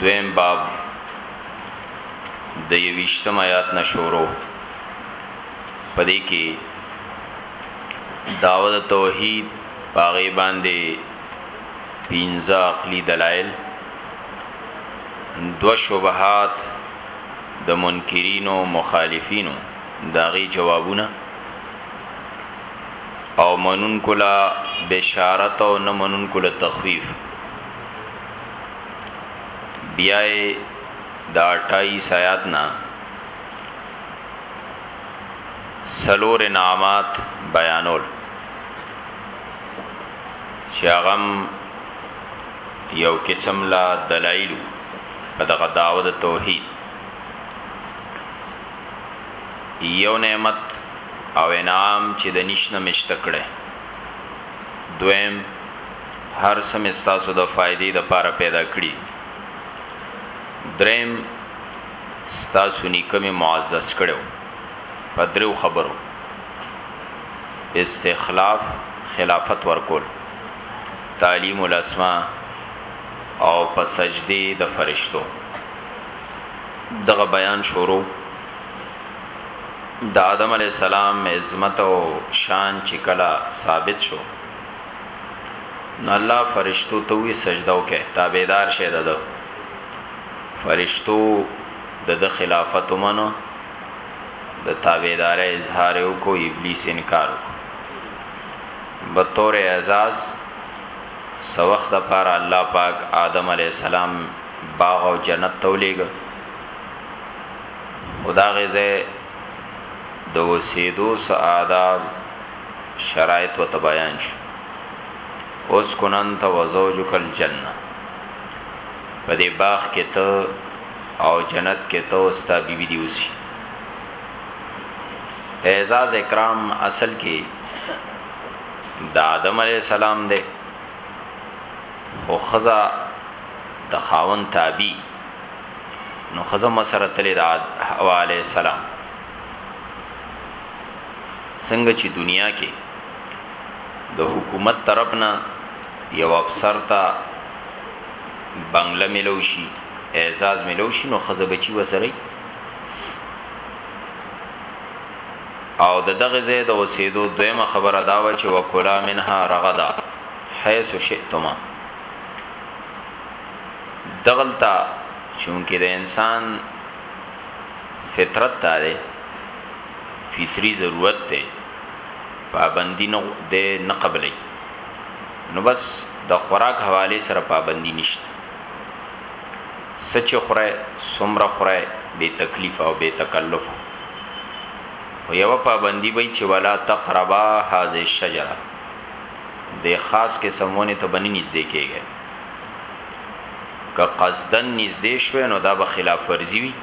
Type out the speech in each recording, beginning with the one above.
دویم باب د یوشتم آیات نشورو پدې کې داوود توحید باغې باندې پینځه عقلی دلایل دو شبهات د منکرینو مخالفینو داغي جوابونه او منون کلا بشارت او نه منون کلا تخفیف بیا دا 28 آیات نه سلور نعمت بیانول چې هغه یو قسم لا دلایل په دغه داوه د توحید یو نعمت او انعام چې د نشنه مشتکړه دویم هر څه مې ستاسو د فائدې د پاره پیدا کړی دریم ستاسو نیکه مې معزز کړو په درو خبرو استخلاف خلافت ورکول تعلیم الاسماء او په سجدي د فرشتو دغه بیان شروع د آدم علی السلام عظمت او شان چې کلا ثابت شو نو الله فرشتو ته وی سجده وکه تابعدار شه ده فرشتو د د خلافت ومنو د تابعدار اظهار او کو ابلیس انکار به تور اعزاز سوخت د پاره الله پاک آدم علی السلام باغ او جنت تولیګ خدا غزه د وسیدو سعادت شرایط و تبیان شو اسکن انت و زوجک الجنه په دې باغ کې ته او جنت کې ته او ستا بیبي دی اوسي اعزاز اکرام اصل کې د آدم علی السلام دی خو خزا د خاون تابع نو خزا مسره تلې د حوا علی السلام څنګه چې دنیا کې د حکومت طرف نه یو افسر ته بنگله ملو شي اعزاز ملو شي نو خزه بچي وسري او د دغه زه د وسیدو دویمه خبره دا و چې وکلا منها رغدا حيث شئتما دغلطه چونکه د انسان فطرت دا دی فطری ضرورت دی پابندی نه دی نه قبلی نو بس د خوراک حواله سره پابندی نشته سچ خوره سمره خوره بے تکلیف او بے تکلف خو یو پابندی وای چې ولا تقربا هذه الشجره د خاص کې سمونه ته بنی نږدې کېږي که قصدن نږدې شوه نو دا به خلاف ورزي وي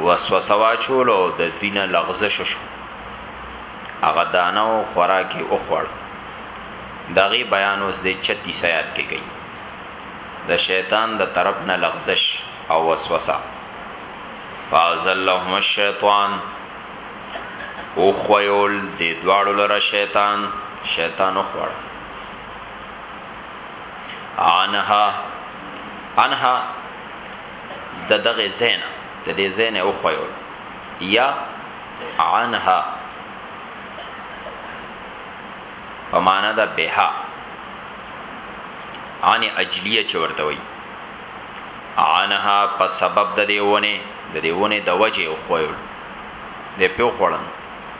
وسوسه واچول او د دینه لغزش شو هغه دانه او خوراکي او خور دغه بیان اوس د 36 آیات کې کوي د شیطان د طرف نه لغزش او وسوسه فازلهم الشیطان او خویول د دواړو لره شیطان شیطان او خور انها انها د دغه زین د دې زین او خویو یا عنها په معنا د بها عن اجلیه چې ورته وي عنها په سبب د دیونه د دیونه د وجه او خویل د پیو خړن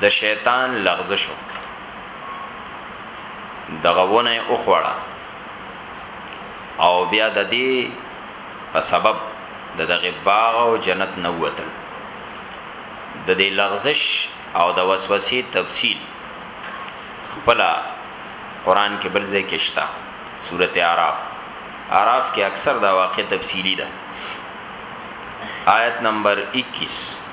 د شیطان لغزش وکړه. دغه ونه یې وخوړه او بیا د دې په سبب د دغه باغ او جنت نه وتل د دې لغزش او د وسوسې تفصیل خپل قران کې بل ځای کې شته سورته اعراف اعراف کې اکثر دا واقع تفصیلی ده آیت نمبر 21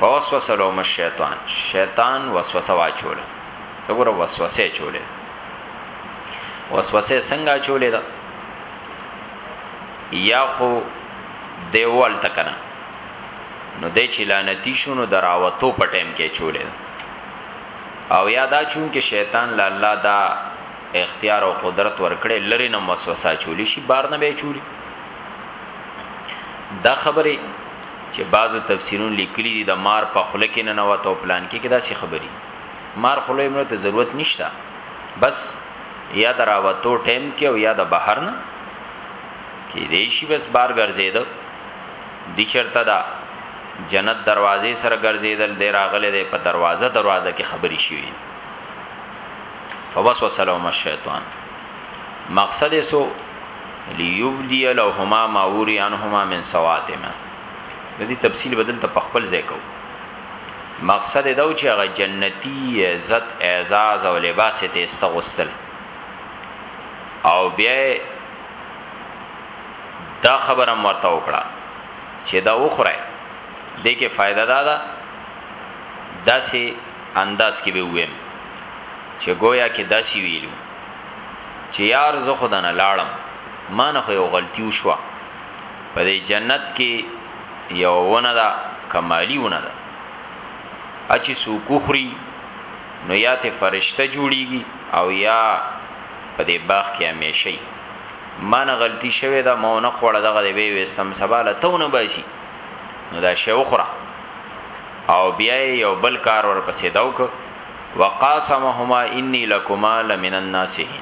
فوسوس لهم الشیطان شیطان وسوسه واچوله وګوره وسوسه چوله وسوسه څنګه چوله دا یا خو دیوال تکنه نو د چلانتی شونو دراوتو په ټیم کې چوله او یادا چون کې شیطان لا الله دا اختیار او قدرت ورکړي لری نو وسوسه چولی شي بار نه به چولی دا خبره چې بعضو تفسیرون لیکلی دي د مار په خوله کې نه نوته او پلان کې کې داسې خبري مار خوله یې ته ضرورت نشته بس یا دراوتو ټیم کې او یا د بهر نه کې دې شي بس بار ګرځیدل د چرته دا جنت دروازې سره ګرځیدل د راغله د په دروازه دروازه کې خبري شي فوسوسه لهم الشیطان مقصد سو ليبدي لهما ما وري عنهما من سواتهما د دې تفصیل بدل ته پخپل ځای کو مقصد دا و چې هغه جنتی عزت اعزاز او لباس ته استغوستل او بیا دا خبره مرته وکړه چې دا وخره دې کې فائدہ دا ده داسې انداز کې به ویم چې گویا کې داسې ویلو چې یار زه خو دنه لاړم ما نه خو یو غلطي وشوه په دې جنت کې یو ونه ده کمالی ونه ده اچي سو کوخري نو یا ته فرشته جوړیږي او یا په دې باغ کې همیشئ ما نه غلطي شوه دا مو نه خوړه دغه دی به وسم سباله تو نه باشي نو دا شی وخوره او بیا یو بل کار ورپسې داوک وقاسمهما انی لکما لمن الناسین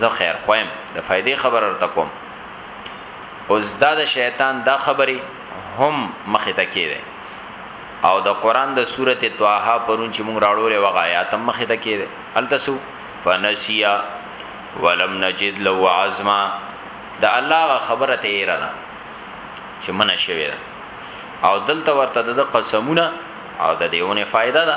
زه خیر خویم د فائدې خبر ورته کوم اوس دا د شیطان دا خبرې هم مخه ته کېده او د قران د سورته طه پرون چې موږ راړولې وغایا تم مخه ته کېده التسو فنسیا ولم نجد له عزما د الله خبره ته یې را ده چې منه شوی ده او دلته ورته د قسمونه او د دیونه فائدہ ده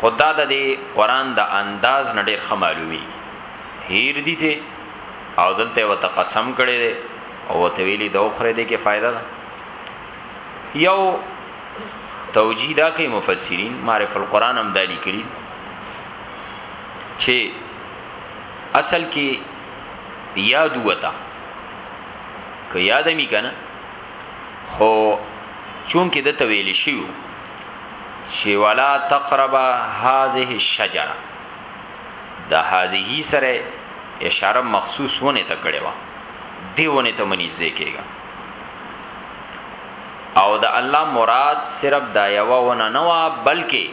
خدا د دې قران د انداز نه ډېر ښه معلومي هیر دي ته او دلته وت قسم کړي دي او ته ویلي د اوخره دي کې فائدہ ده یو توجیدا کوي مفسرین معرف القرآن هم دالی کړي چې اصل کې یاد وتا که یاد می کنه خو چون کې د تویل شیو چې ولا تقرب هذه الشجره د هذه سره اشاره مخصوص ونه ته کړې و دیونه ته منی ځکیږي او د الله مراد صرف دا یو ونه نه وا بلکې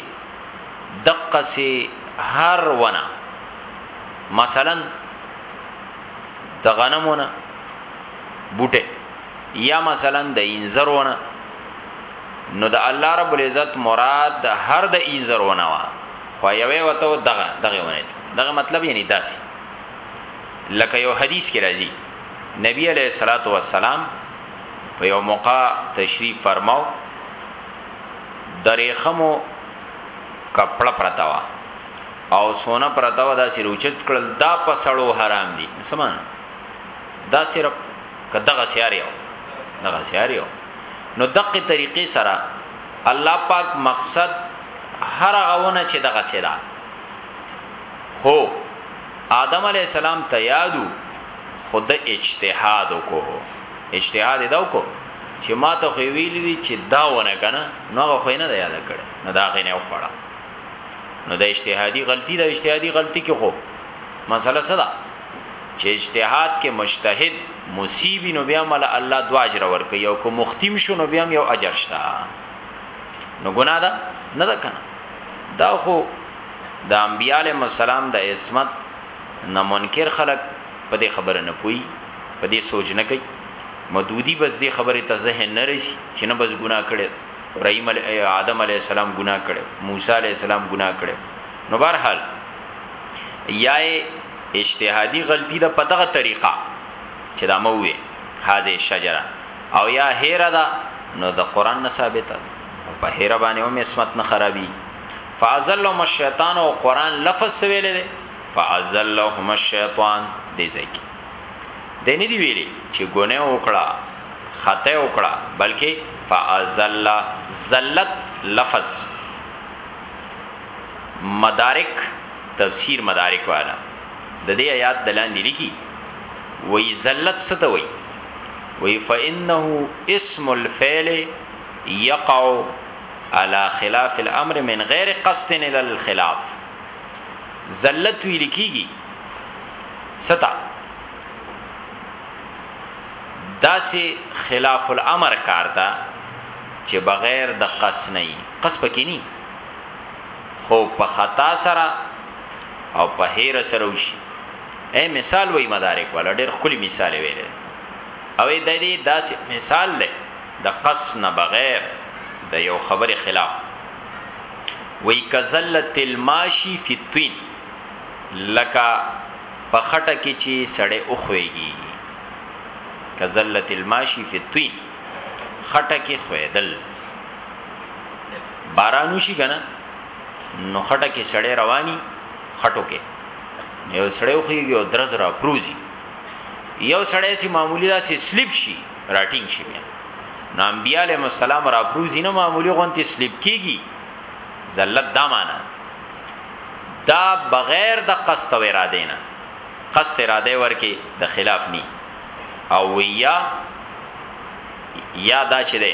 دقه سي هر ونه مثلا د غنمونه بوټه یا مثلا د انځرونه نو د الله رب العزت مراد هر د انذر ونوا خو یوې وته دغه دغه ونه دغه مطلب یې نه داسي لکه یو حدیث کې راځي نبی علیہ الصلات والسلام په یو موقع تشریف فرماو درې خمو کپړه پرتا وا او سونه پرتا وا دا سروچت کړل دا پسړو حرام دي سمانه دا صرف که دغه سیاري او دغه سیاري او نو دغه طریقې سره الله پاک مقصد هر غوونه چې دغه سیدا هو آدم علی السلام ته یادو خود اجتهاد کو اجتهاد دا کو چې ما ته خو ویل وی چې دا ونه کنه نو هغه خو نه دی یاد کړ نه دا غینه وخړه نو دا اجتهادي غلطي دا اجتهادي غلطي کې خو مسله څه ده چې اجتهاد کې مجتهد مصیب نو بیا مل الله دوا اجر ورکي او کو مختیم شو نو بیا یو اجر شته نو ګناه ده نه ده کنه دا خو د انبیاله مسالم د عصمت نه منکر خلق په دې خبره نه پوي په دې سوچ نه کوي مدودی بس دې خبره ته ذهن نه رسی چې نه بس ګناه کړي ابراهيم آدم عليه السلام ګناه کړي موسی عليه السلام ګناه کړي نو بهرحال یای اجتهادي غلطی ده په دغه طریقه چې دا مو وي هاذه شجره او یا هیره ده نو د قران نه ثابته او په هیره باندې هم اسمت نه خرابي فازلهم الشیطان او قران لفظ ویل دي فازلهم الشیطان دې ځکه د نه دی ویلي چې ګونه وکړه خطه وکړه بلکې فازل زلت لفظ مدارک تفسیر مدارک والا د دې آیات د لاندې لیکي وای ذلت څه ته وای وای فانه اسم الفعل یقع على خلاف الامر من غیر قصد الى الخلاف ذلت وی لیکيږي ستا داسې خلاف الامر کارتا چې بغیر د قص نه قص پکې نه خو په خطا سره او په هیر سره وشي اے مثال وای مدارک ولا ډېر خولي مثال ویل او د دې داسې مثال دی د قص نه بغیر د یو خبره خلاف وی کزلت الماشی فی الطین لکا په خټه کې چې سړې اوخويږي کزلت الماشی فی الطین خټه کې خویدل باران وشي کنه نو خټه کې سړې رواني خټو کې یو سړې خوېږي او درز را پروزي یو سړې سي معمولی دا سي سلیپ شي راټینګ شي بیا نو انبیاء علیهم السلام را پروزي نه معمولی غونتی سلیپ کیږي ذلت دا معنا دا بغیر د قصد او اراده نه قصد اراده ورکی د خلاف ني او ویا یا دا چې ده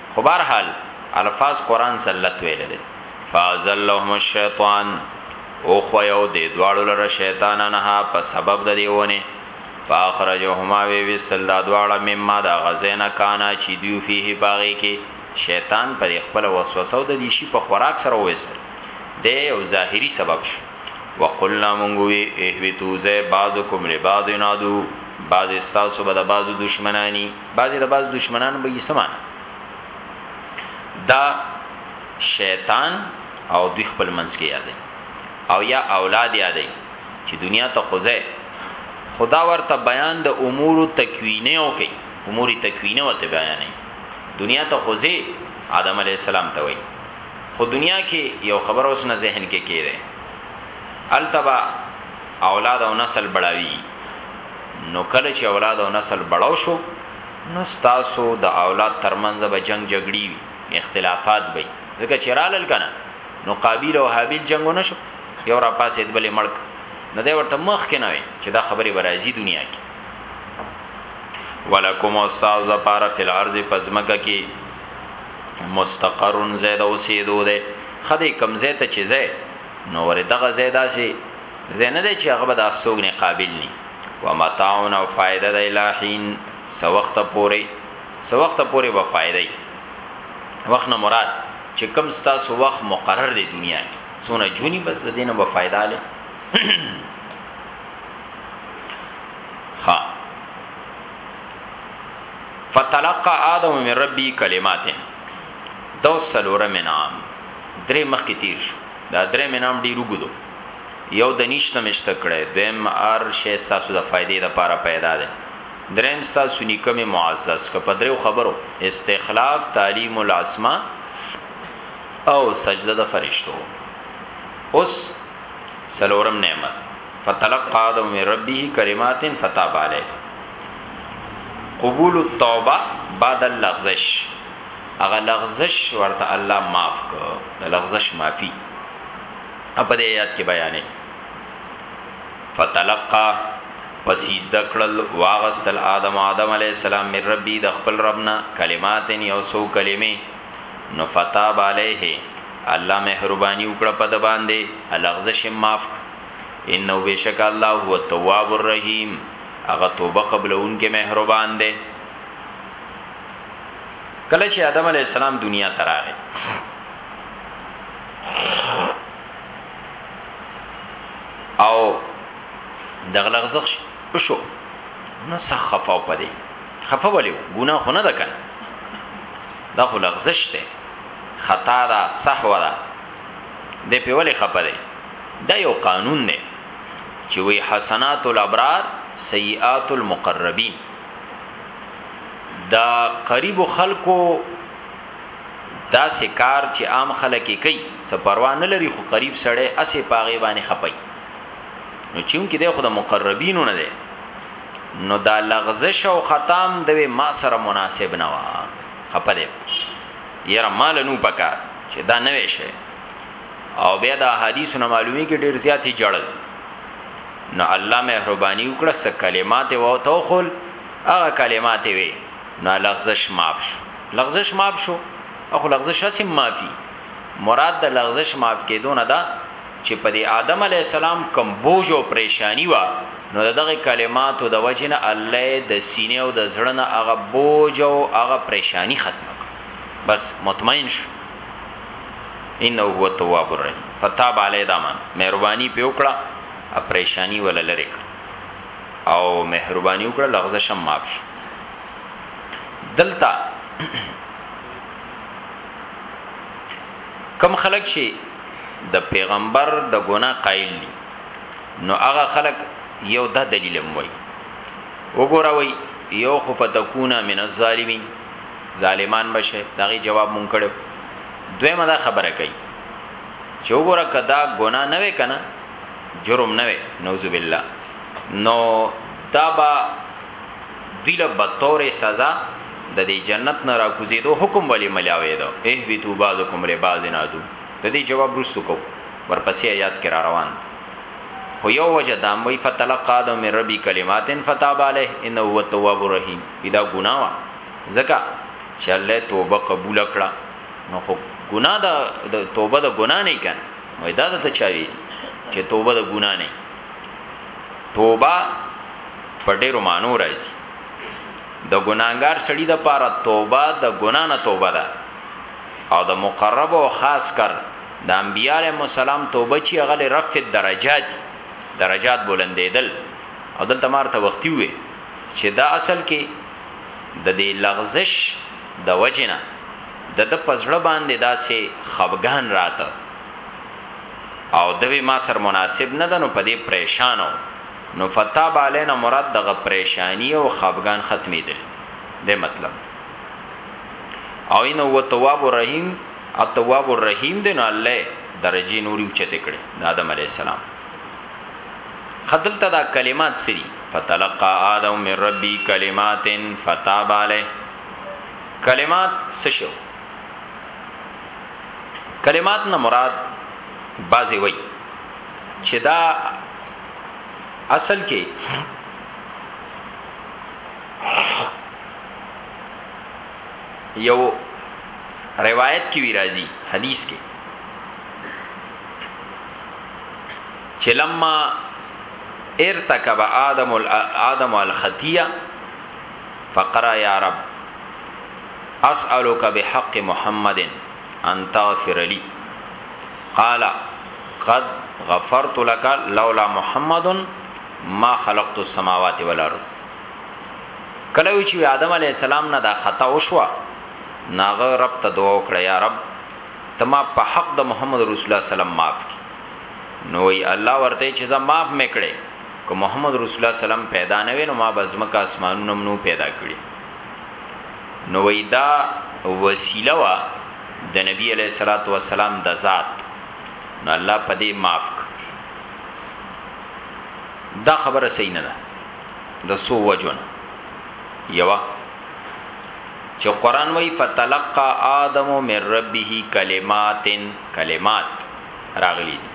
خو بهر حال الفاظ قران زلت ویل دي فازلهم الشیطان او خو یو دی دواړو لره شیطان نه په سبب د دیونه فاخرجهما وی وسل دا دواړه مما دا غزینا کانا چی دیو فيه باغی کی شیطان پر خپل وسوسه او د دې شی په خوراک سره وېستل دی او ظاهری سبب شو وقلنا مونږوي اهبتو زه بعضکم لبعض نادو بعض استاسو به د بعضو دشمنانی بعضی د بعض دشمنان به یې سمانه دا شیطان او دوی خپل منځ کې یادې او یا اولاد یادې چې دنیا ته خوځه خدا ورته بیان د امور تکوینه او کوي امور تکوینه وته بیانې دنیا ته خوځه آدم علی السلام ته وایي خو دنیا کې یو خبر اوس نه ذهن کې کېره التبا اولاد او نسل بړاوی نو کله چې اولاد او نسل بړاو شو نو ستاسو د اولاد ترمنځ به جنگ جګړی وي اختلافات به ځکه چې رالل کنه نو قابیل او حابیل جنگ ونشو یو را پاسې د بلې ملک نه دی ورته مخ کې نه وي چې دا خبره برازي دنیا کې ولکم استاذ لپاره فل ارض پزمکه کې مستقرن زید اوسېدو ده خدای کم زیته چې زید نو ور دغه زیدا سي زنه ده چې هغه به د سوګ نه قابل ني و متاون او فائدہ د الہین سو وخت پوري سو وخت پوري به فائدہ وخت نه مراد چې کم ستا سو وخت مقرر دی دنیا کې سونه جونی بس د دینه به فائدہ لې ها فتلقى آدم من ربي کلمات دو سلور منام درې مخ کې تیر شو دا درې منام ډیرو ګدو یو د نشته مشته کړي دویم ار شی تاسو د فائدې د پاره پیدا ده دریم تاسو نیکمه معزز ک په دریو خبرو استخلاف تعلیم الاسما او سجده د فرشتو اوس سلورم نعمت فتلقى آدم من ربه کلمات فتاب عليه قبول التوبه بعد اللغزش اغه لغزش ورته الله معاف کو لغزش معافي په دې آیات کې بیانې فتلقا پسیز دکړل واغستل آدم آدم علی السلام من ربی د خپل ربنا کلمات یو سو کلمې نو فتاب علیه الله مهرباني وکړه په د باندې لغزش معاف انه بشک الله هو التواب الرحیم هغه توبه قبلون کې مهربان دی کله چې آدم علی السلام دنیا تراغه او دغه لغزخ شو نه سخ خفاو پدې خفه ولیو ګناه خو نه ده کنه دا خو لغزش ده خطا ده صحو ده دې په ولې خپه ده دا یو قانون نه چې وی حسنات الابرار سیئات المقربین دا قریب خلکو دا سکار چې عام خلک یې کوي څه پروا نه لري خو قریب سړی اسې پاغه باندې خپي نو چون کې د خود مقربینو نه ده نو دا لغزش او ختم د ما سره مناسب نه و خپل یره مال نو پکار چې دا نه وشه او بیا د حدیثونو معلومی کې ډیر زیاتی جړل نو الله مهرباني وکړه س کلمات او توخل هغه کلمات وی نه لغزش معاف شو لغزش معاف شو اخو لغزش اسیم معافي مراد د لغزش معاف کېدو نه ده چې په دې آدم علی السلام کم بوج او پریشانی و نو دغه کلماتو د وجنه الله د سینې او د زړه نه هغه بوج او هغه پریشانی ختم کړ بس مطمئن شو انه هو التواب الرحیم فتاب علی دامن مهرباني په وکړه پریشانی وللره کړ او مهرباني وکړه لغزه شم معاف شو دلته کم خلک شي د پیغمبر د ګناه قائل دي نو هغه خلک یو د دلیل موي وګوروي یو خو فتكون من الظالمین ظالمان بشه دغه جواب مونږ کړو دویمه دا خبره کوي چې وګوره کدا ګناه نه وکنه جرم نه وي نعوذ بالله نو دابا دیله بطور سزا د دې جنت نه راکوزیدو حکم ولی ملاوي دو اه بي تو بعضکم لباز نادو د دې جواب رسو کو ورپسې آیات کې را روان خو یو وجه دام وی فتلقا د من ربي کلمات فتاب عليه انه هو التواب الرحیم دا ګناوه زکه چې الله توبه قبول کړه نو خو ګنا د توبه د ګنا نه کړه وای دا ته چاوي چې توبه د ګنا نه توبه په ډیرو مانو راځي د ګناګار سړی د پاره توبه د ګنا نه توبه ده او د مقرب او خاص کر د انبیاله مسالم توبه چې غل رفع درجات درجات بلندېدل او دلته مارته وختي وي چې دا اصل کې د دې لغزش د وجنه د د پزړه باندې داسې خفګان راته او دوی ما سر مناسب نه ده نو په دې پریشانو نو فتا بالینا مراد دغه پریشانی او خفګان ختمې دل دې مطلب او ان هو تواب الرحیم التواب الرحیم دې نو الله درجه نوري اوچته کړي د آدم علی السلام خدل تدا کلمات سری فتلقى آدم من ربي كلمات فتاب عليه کلمات څه شو کلمات نه مراد بازي وای چې دا اصل کې یو روایت کې وی راځي حدیث کې چې لما ارتكب آدم آدم الخطيه فقره یا رب اسالک بحق محمد ان تغفر لي قال قد غفرت لك لولا محمد ما خلقت السماوات والارض کله وی چې آدم علی السلام نه دا خطا وشو ناغه رب ته دعا وکړه یا رب تما په حق د محمد رسول الله سلام معاف کی نو ای الله ورته چې زه معاف میکړې که محمد رسول الله سلام پیدا نه وینو ما بزمک اسمانونو نو پیدا کړی نو ویدا وسیله وا د نبی علیہ الصلوۃ والسلام د ذات نو الله پدې معاف ک دا خبره صحیح نه ده د سو وجون یوا چې قران وای فتلقى ادم من ربه کلمات کلمات راغلي دي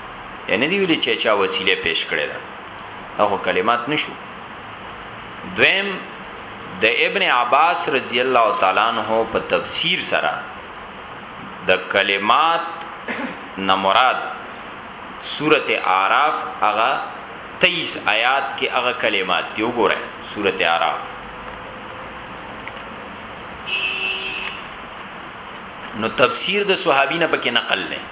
یعنی دی ویلي چې چا وسیله پیش کړې ده دا خو کلمات نشو دویم د ابن عباس رضی الله تعالی عنہ په تفسیر سره د کلمات نه مراد سورته اعراف هغه 23 آیات کې هغه کلمات دی وګوره سورته اعراف نو تفسیر د صحابینه پکې نقل نه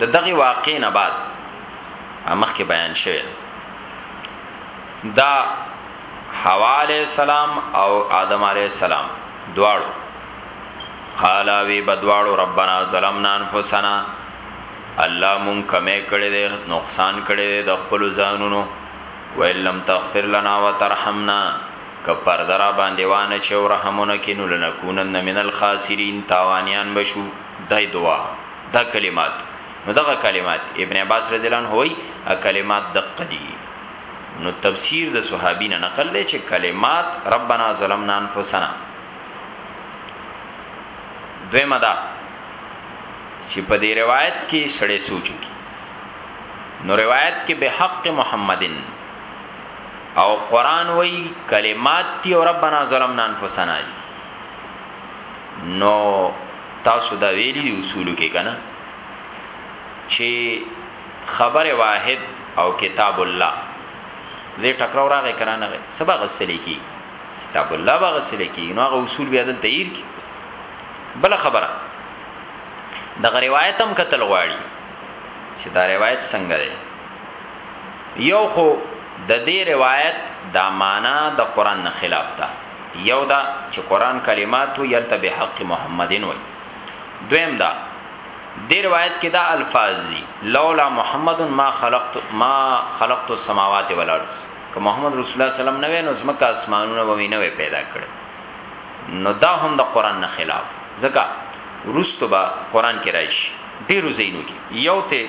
د دغه واقع نه بعد امخ کې بیان شوه دا حوا علی السلام او آدم علی السلام دواړو قالا وی بدواړو ربنا ظلمنا انفسنا الله مون کمه کړي دي نقصان کړي دي د خپل ځانونو ویلم تغفر لنا وترحمنا که پرده راباندې وانه چي او رحمونه کې نو لنکونن من الخاسرين تاوانيان به شو دای دعا دا کلمات نو دغه کلمات ابن عباس رضی الله عنه وای ا کلمات دقه دي نو تفسیر د صحابین نه نقل لې چې کلمات ربنا ظلمنا انفسنا دوی مدا چې په دې روایت کې سړې سوچو کی نو روایت کې به حق محمدن او قران وای کلمات دی او ربنا ظلمنا انفسنا دی نو تاسو دا ویلی دی اصول کې کنه چې خبر واحد او کتاب الله دې ټکراو راغی کرانه غي سبا غسلې کی کتاب الله با غسلې کی نو هغه اصول بیا دل تیر کی بل خبره د روایت هم قتل غواړي چې دا روایت څنګه دی یو خو د دې روایت دا معنا د قران نه خلاف ده یو دا چې قران کلمات وی یلته به حق محمدین وی دویم دا د روایت کې دا الفاظ دي لولا محمد ما خلقت ما خلقت السماوات والارض که محمد رسول الله صلی الله علیه وسلم نه وینو زمکه اسمانونه به نه وي پیدا کړي نو دا هم د قران نه خلاف ځکه رستبه قران کې راشي ډیرو زینو کې یو ته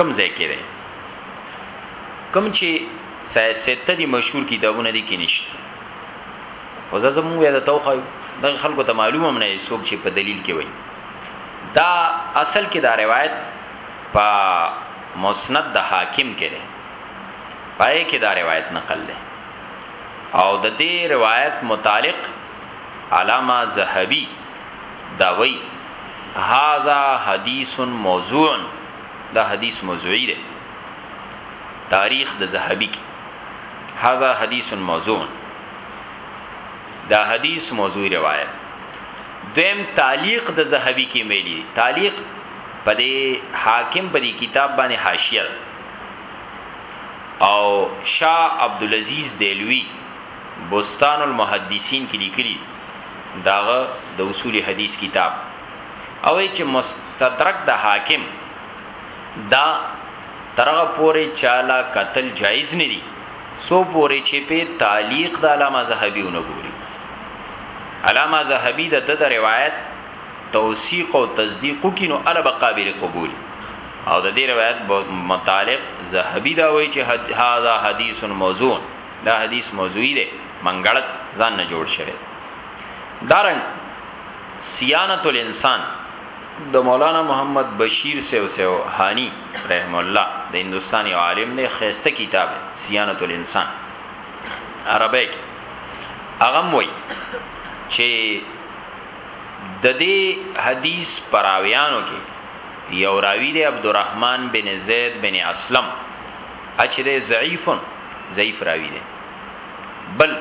کم ځای کې دی کم چې سیاسته دي مشهور کتابونه دي کې نشته خو زموږ یا د توخه د خلکو ته معلومه نه یې څوک چې په دلیل کې وایي دا اصل کې دا روایت په مسند د حاکم کې دی پای کې دا روایت نقل دی او د دې روایت متعلق علامه زهبي دا وی هاذا حدیث موضوع دا حدیث موضوعی دی تاریخ د زهبی کی هاذا حدیث موضوع دا حدیث موضوعی روایت دیم تعلیق د زهبی کی میلی تعلیق په دې حاکم په دې کتاب باندې حاشیه او شاه عبد العزيز دیلوی بستان المحدثین کې لیکلي داغه د اصول حدیث کتاب او چې مستدرک د حاکم دا ترغه پوری چاله قتل جایز نه دي سو پوری چې په تعلیق د علامه زهبي ونګوري علامه زهبي د د روایت توثیق او تصدیق کینو ال بقابل قبول او د دې روایت متعلق زهبي دا وایي چې هاذا حدیث موضوع دا حدیث موضوعی دی منګړت ځان نه جوړ شوی دارنګ سیانت الانسان د مولانا محمد بشیر سیو سیو هانی رحم الله د هندستاني عالم دی خيسته کتاب سیانت الانسان عربی کې هغه موي چې د دې حدیث پراویانو کې یو راوی دی عبدالرحمن بن زید بن اسلم اچ دی ضعیف ضعیف راوی دی بل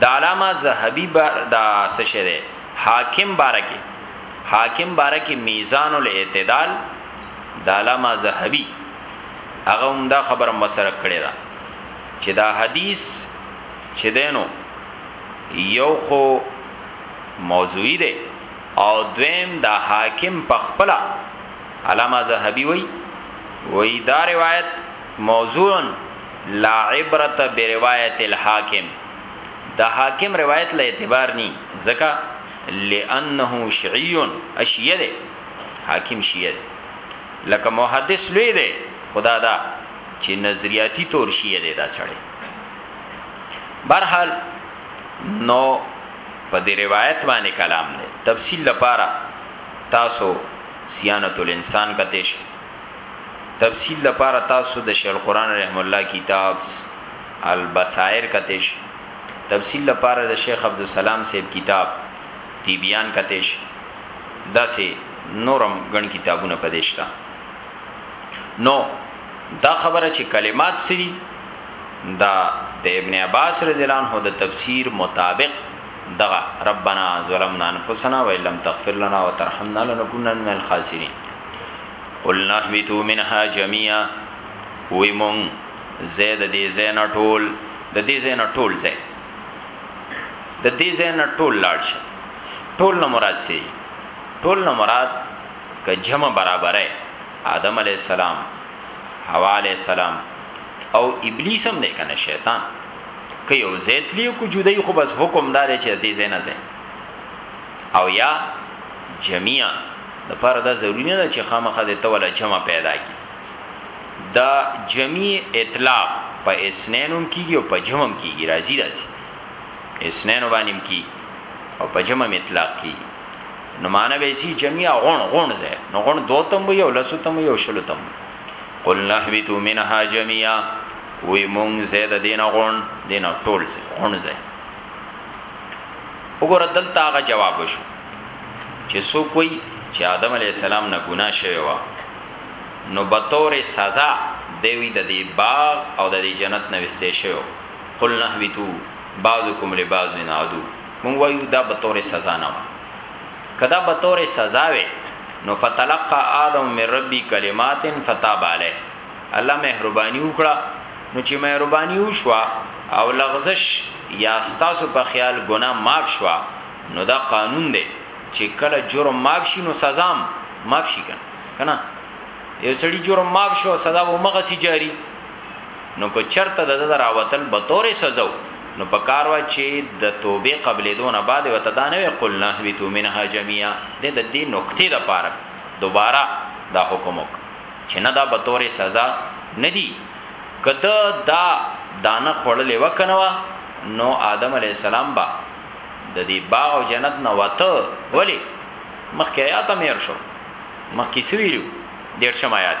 د علامه زهبی بار دا سشه دی حاکم بارکی حاکم بارکی میزان الاعتدال د علامه زهبی هغه هم دا خبره مسره کړی دا چې دا حدیث چې دینو یو خو موضوعی دی او دویم دا حاکم پخپلا علامه ذهبی وای وای دا روایت موضوع لا عبرت بروايت الحاکم د حاکم روایت له اعتبار ني زکا لانه شیعی اشیعه ده حاکم شیعه ده لکه محدث لوی ده خدا دا چې نظریاتی تور شیعه ده دا سړی برحال نو په دې روایت باندې کلام ده تفصیل لپاره تاسو صیانت الانسان کته شي تفصیل لپاره تاسو د شیخ القرآن رحم الله کتاب البصائر کته شي تفصیل لپاره د شیخ عبد السلام صاحب کتاب تیبیان کته شي داسې نورم ګڼ کتابونه پدېشتا نو دا خبره چې کلمات سری دا د ابن عباس رضی الله عنه د تفسیر مطابق دغه ربنا ظلمنا انفسنا وان لم تغفر لنا وترحمنا لنكونن من الخاسرين قل نهبتو منها جميعا وی مون زید دی زین ټول د دې زین ټول زی د دې زین ټول لاړ شي ټول نه مراد سي ټول نه مراد ک جمع برابرې آدم علی السلام حوا علی السلام او ابلیس هم نه کنه شیطان که یو ځای تلی کو جدای خو بس حکم دار چې دې ځای نه ځای او یا جميعا د پر دا ضروری نه چې خامخه د توله جمع پیدا کی دا جميع اطلاق په اسنینوم کیږي او په جمعم کیږي راځي راځي اسنینو باندې کی او په جمعم اطلاق کیږي نو معنی به سي جميع غون غون ځای نو غون دوتم یو لسو تم یو شلو تم قل نهبتو منها جميعا وی مونږ زید دینه غون دینه ټول سي غون زي وګوره دلته هغه جواب وشو چې سو کوئی چې آدم علی السلام نه ګناه شوی و نو به تور سزا دوی د دې باغ او د دې جنت نه وستې شو قل نهبتو بعضکم لبعض عدو مونږ وایو دا به تور سزا نه و که دا به طور سزا وی نو فتلقا آدم من ربی کلمات فتاب علی الله مهربانی وکړه نو چې مهربانی وشوا او لغزش یا ستاسو په خیال ګنا معاف شوا نو دا قانون دی چې کله جرم معاف شي نو سزام معاف شي کنه یو سړي جرم معاف شو سزا و مغه سي جاری نو که چرته د د راوتل به تورې سزو نو په کار وا چې د توبې قبلې دونه بعد وته دا نه وي قل نه وي تو منها جميعا د د دې نقطې د پاره دوباره دا حکم وک چې نه دا به تورې سزا ندي کده دا دانه خړلې وکنوا نو آدم علی السلام با د دې باغ او جنت نه وته ولی مخکې آیات مې ارشو مخکې سویلو ډیر شمایات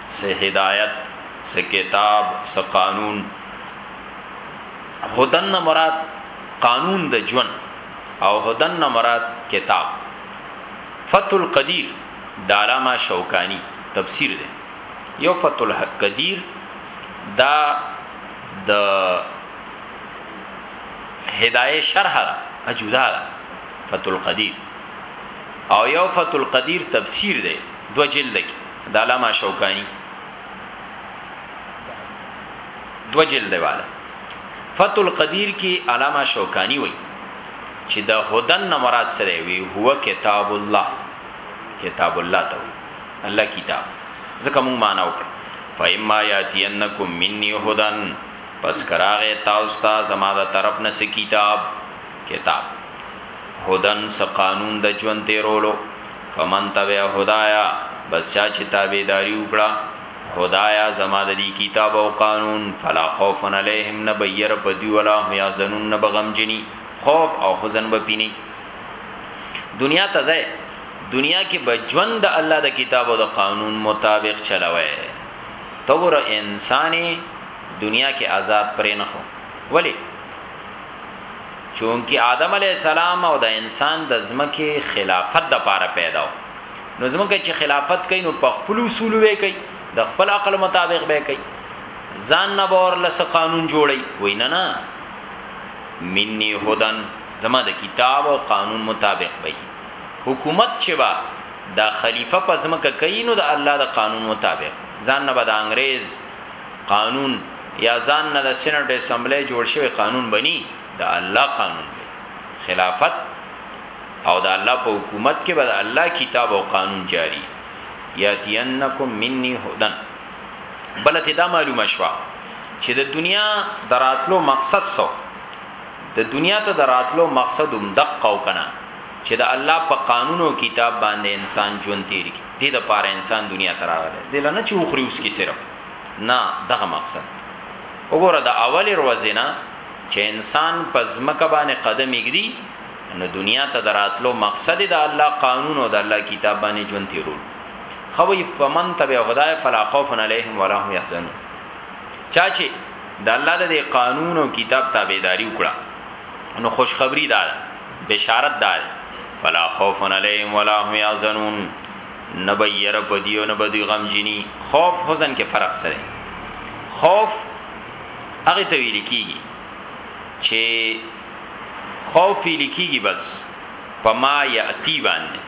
سه هدایت سه کتاب سه قانون هدن نه مراد قانون د ژوند او هدن نه مراد کتاب فتح القدیر د علامه شوکانی تفسیر دی یو فتح القدیر دا د هدايه شرح اجودا فتح القدیر او یو فتح القدیر تفسیر دی دو جلد کی دا علامه شوکانی دو جلد والا فتح القدیر کی علامه شوکانی وی چې د هدن نه مراد سره وی هو کتاب الله کتاب الله ته الله کتاب ځکه مونږ معنا وکړه فایما یاتینکم منی هدن پس کراغه تاسو ته زما د طرف نه کتاب کتاب هدن څه قانون د ژوند تیرولو فمن تبع هدایا بس چا چې تابعداري وکړه هدایا زما د دې کتاب او قانون فلا خوف علیهم نبیر په دی ولا هم یحزنون نبغمجنی خوف او حزن به پینی دنیا ته ځای دنیا کې به ژوند د الله د کتاب او د قانون مطابق چلوي تور انساني دنیا کې عذاب پرې نه خو ولی چونکی آدم علیه السلام او د انسان د زمکه خلافت د پاره پیدا و نو زمکه چې خلافت کین او په خپل اصول وې کوي د خپل عقل مطابق به کوي ځان نه باور لس قانون جوړي وای نه نه مني هدن زما د کتاب او قانون مطابق وي حکومت چې با دا خلیفہ پزما کوي نو د الله د قانون مطابق ځان نه به د انګريز قانون یا ځان نه د سېنات اسمبلی جوړ شوی قانون بنی د الله قانون دی خلافت او د الله په حکومت کې به د الله کتاب او قانون جاری یاتینکم منی هدن بلته دا معلومه شوه چې د دنیا دراتلو مقصد سو د دنیا ته دراتلو مقصد هم دقه او کنه چې د الله په قانونو کتاب باندې انسان ژوند تیر کی دې د پاره انسان دنیا ته راغلی دی لنه چې وخوري اوس کې صرف نه دغه مقصد وګوره د اول ورځې نه چې انسان په ځمکه باندې قدم ایږدي نو دنیا ته دراتلو مقصد د الله قانون او د الله کتاب باندې ژوند تیرول خوي فمن تبع خدای فلا خوف علیهم ولا هم يحزنون چا چې د الله د قانون او کتاب تابعداري وکړه نو خوشخبری ده بشارت دار فلا خوف علیهم ولا هم یحزنون نبیر پدیو نبدی غم جنی خوف حزن کې فرق سره خوف هغه ته ویل کیږي چې خوف ویل کیږي بس پما یاتی باندې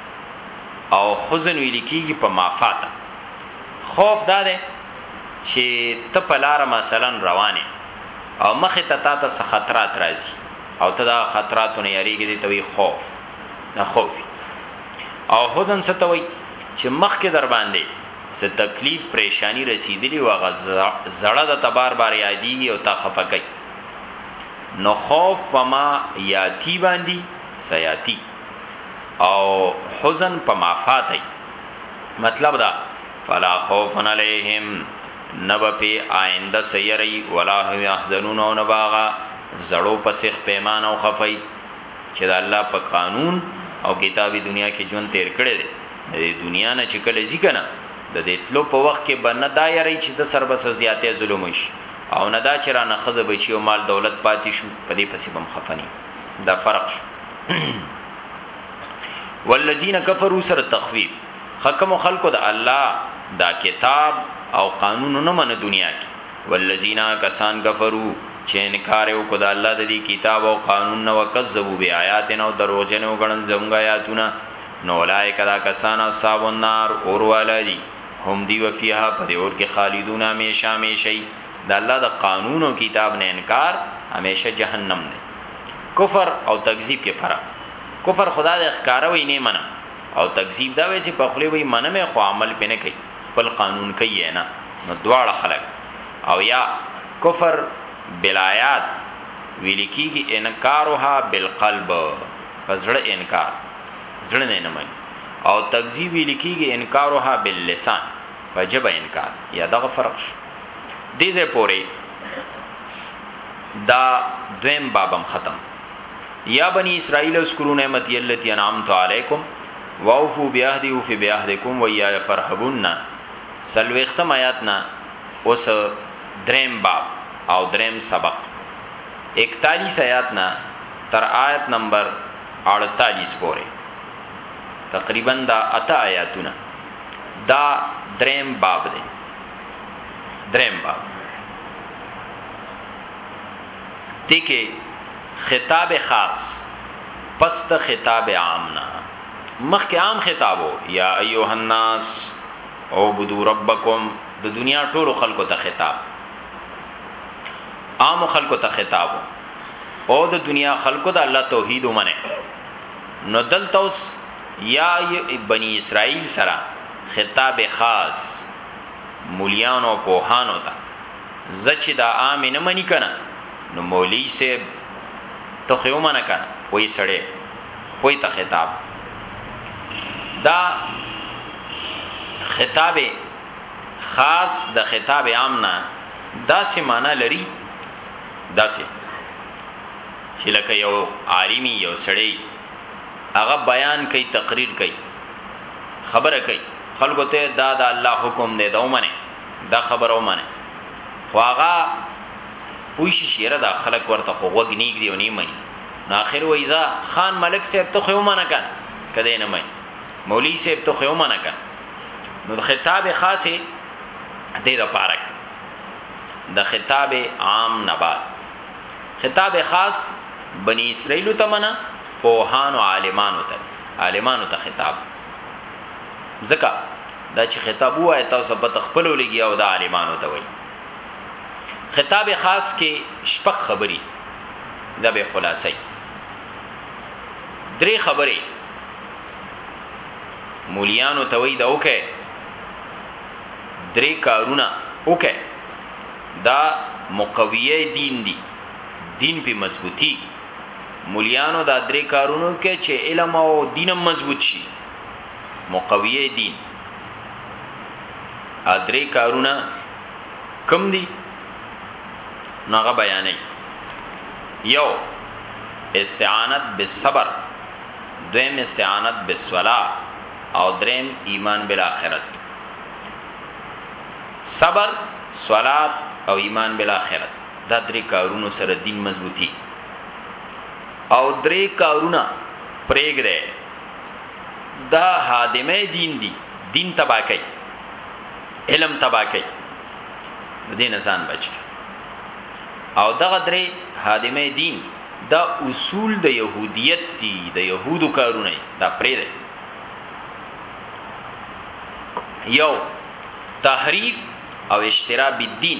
او حزن ویل کیږي په مافات خوف دا ده چې ته په لار مثلا روانه او مخه ته تا ته خطرات راځي او ته دا خطراتو نه یریږي دي توي خوف نه خوف او حزن ستوي چې مخ کې در باندې څه تکلیف پریشانی رسیدلی و غزړه د تبار بار یادی او تا خفقای نو خوف پما یاتی باندې سیاتی او حزن پما فاتای مطلب دا فلا خوف علیہم نه به پې آینده څه یری ولا هم یحزنون او نه به هغه زړو پسې خپیمانه او خفه وي چې د الله په قانون او کتاب یې دنیا کې ژوند تیر کړی دی د دې دنیا نه چې کله ځي که نه د دې تلو په وخت کې به نه دا یری چې د سر به څه زیاتې ظلم وشي او نه دا چې رانه ښځه بچي او مال دولت پاتې شو په دې پسې به هم خفه نه وي دا فرق شو والذین کفروا سره تخویف حکم خلق د الله دا کتاب او قانون نه من دنیا کی والذین کسان کفرو چې انکار یو کو د الله د دې کتاب او قانون نو کذبوا بیااتنا او دروژن او غنن زمغه آیاتونه نو اولایک دا کسان اصحاب النار اور ولدی هم دی وفیها پر اور کې خالدون همیشه همیشه د الله د قانون او کتاب نه انکار همیشه جهنم نه کفر او تکذیب کې فرق کفر خدا د اخکاروي نه منم او تکذیب دا وی چې په خلی وی منم خو عمل پې نه کوي خپل قانون کوي نه نو دواړه خلک او یا کفر بلایات ویل کیږي انکارها بالقلب پزړه انکار زړه نه نه او تکذیب ویل کیږي انکارها باللسان پجبه انکار یا دغه فرق شي دیزه پوری دا دویم بابم ختم یا بنی اسرائیل اذکروا نعمتی التي انعمت علیکم واوفوا بعهدی اوفی بعهدکم ویا فرحبون سلوختم آیات نا اوس دریم باب او دریم سبق 41 آیات نا تر آیت نمبر 48 پورې تقریبا دا اته آیاتونه دا دریم باب دی دریم باب دې کې خطاب خاص پس د خطاب عام نه مخکې عام خطابو یا ایه الناس عبدو ربکم د دنیا ټولو خلکو ته خطاب عام خلکو ته خطاب او د دنیا خلکو ته الله توحید ومنه نو دلته اوس یا بنی اسرائیل سره خطاب خاص مولیان او پوهانو ته زه چې دا عام نه منی کنه نو مولوی صاحب ته خو منه کنه وای سړی وای ته خطاب دا خطاب خاص د خطاب عام نه داسې معنی لري داسې چې لکه یو عالمي یو سړی هغه بیان کوي تقریر کوي خبره کوي خلکو ته دا د الله حکم دی دا ومنه دا خبره ومنه خو هغه پوښی شیره دا خلک ورته خو وګ نیګ دی او نه مني نو اخر وایزا خان ملک صاحب ته خو منه کړ کده نه مني مولوی صاحب ته خو منه کړ نو خطاب خاصه دې د پارک د خطاب عام نه بعد خطاب خاص بنی اسرائیل ته منه په هانو عالمانو ته عالمانو ته خطاب ځکه دا چې خطاب وای تاسو په تخپل لګي او د عالمانو ته وای خطاب خاص کې شپږ خبري دا به خلاصي درې خبري مولیانو ته وای دا وکه درې کارونه وکه دا مقویه دین دی دین په مضبوطی مولیانو دا درې کارونو کې چې علم او دین مضبوط شي مقویه دین ادرې کارونه کم دي نغه بیانې یو استعانت بالصبر دویم استعانت بالصلاه او دریم ایمان بالاخره صبر صلات او ایمان بالاخره دا درې کارونو سره دین مضبوطی او درې کارونه پرېګ دی دا حادمه دین دی دین تبا کوي علم تبا کوي دین ځان بچ او دغه درې حادمه دین دا اصول د يهودیت دي د يهودو کارونه دا پرې دی یو تحریف او اشتراب الدین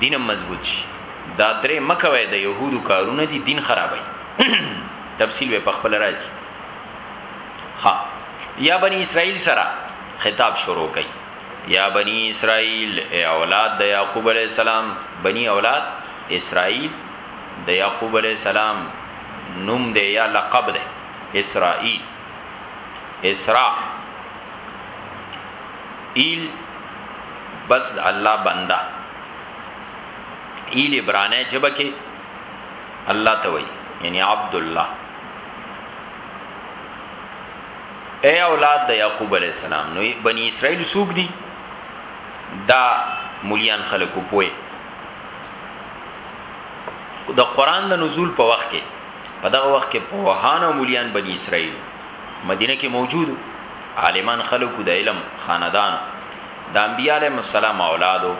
دین هم مضبوط شي دا درې مکوي د يهودو کارونه دي دین خرابوي تفصیل به په خپل راځي ها یا بنی اسرائیل سره خطاب شروع کړي یا بنی اسرائیل ای اولاد د یعقوب علی السلام بنی اولاد اسرائیل د یعقوب علی السلام نوم دی یا لقب دی اسرائیل اسراء ایل بس الله بنده ایل عبرانه جبه کې الله ته وای یعنی عبد الله اے اولاد د یعقوب علی السلام نو بنی اسرائیل سوق دي دا مليان خلکو پوي د قران د نزول په وخت کې په دغه وخت کې په وهانو مليان بنی اسرائیل مدینه کې موجود عالمان خلق د علم خاندان د انبیاء علیهم السلام اولادو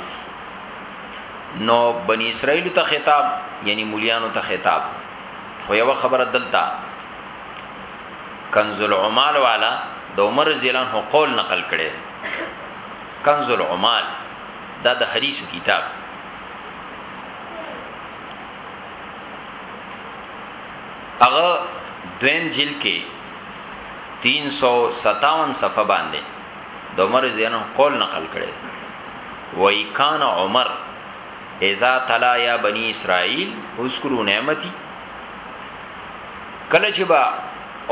نو بنی اسرائیل ته خطاب یعنی مولیانو ته خطاب خو یو خبره دلته کنز العمال والا د عمر زیلان هو قول نقل کړي کنز العمال دا د حدیث کتاب هغه دویم جلد کې 357 صفه باندې د عمر زینو قول نقل کړي وای کان عمر اذا تلا یا بنی اسرائیل اذکروا نعمتي کله چې با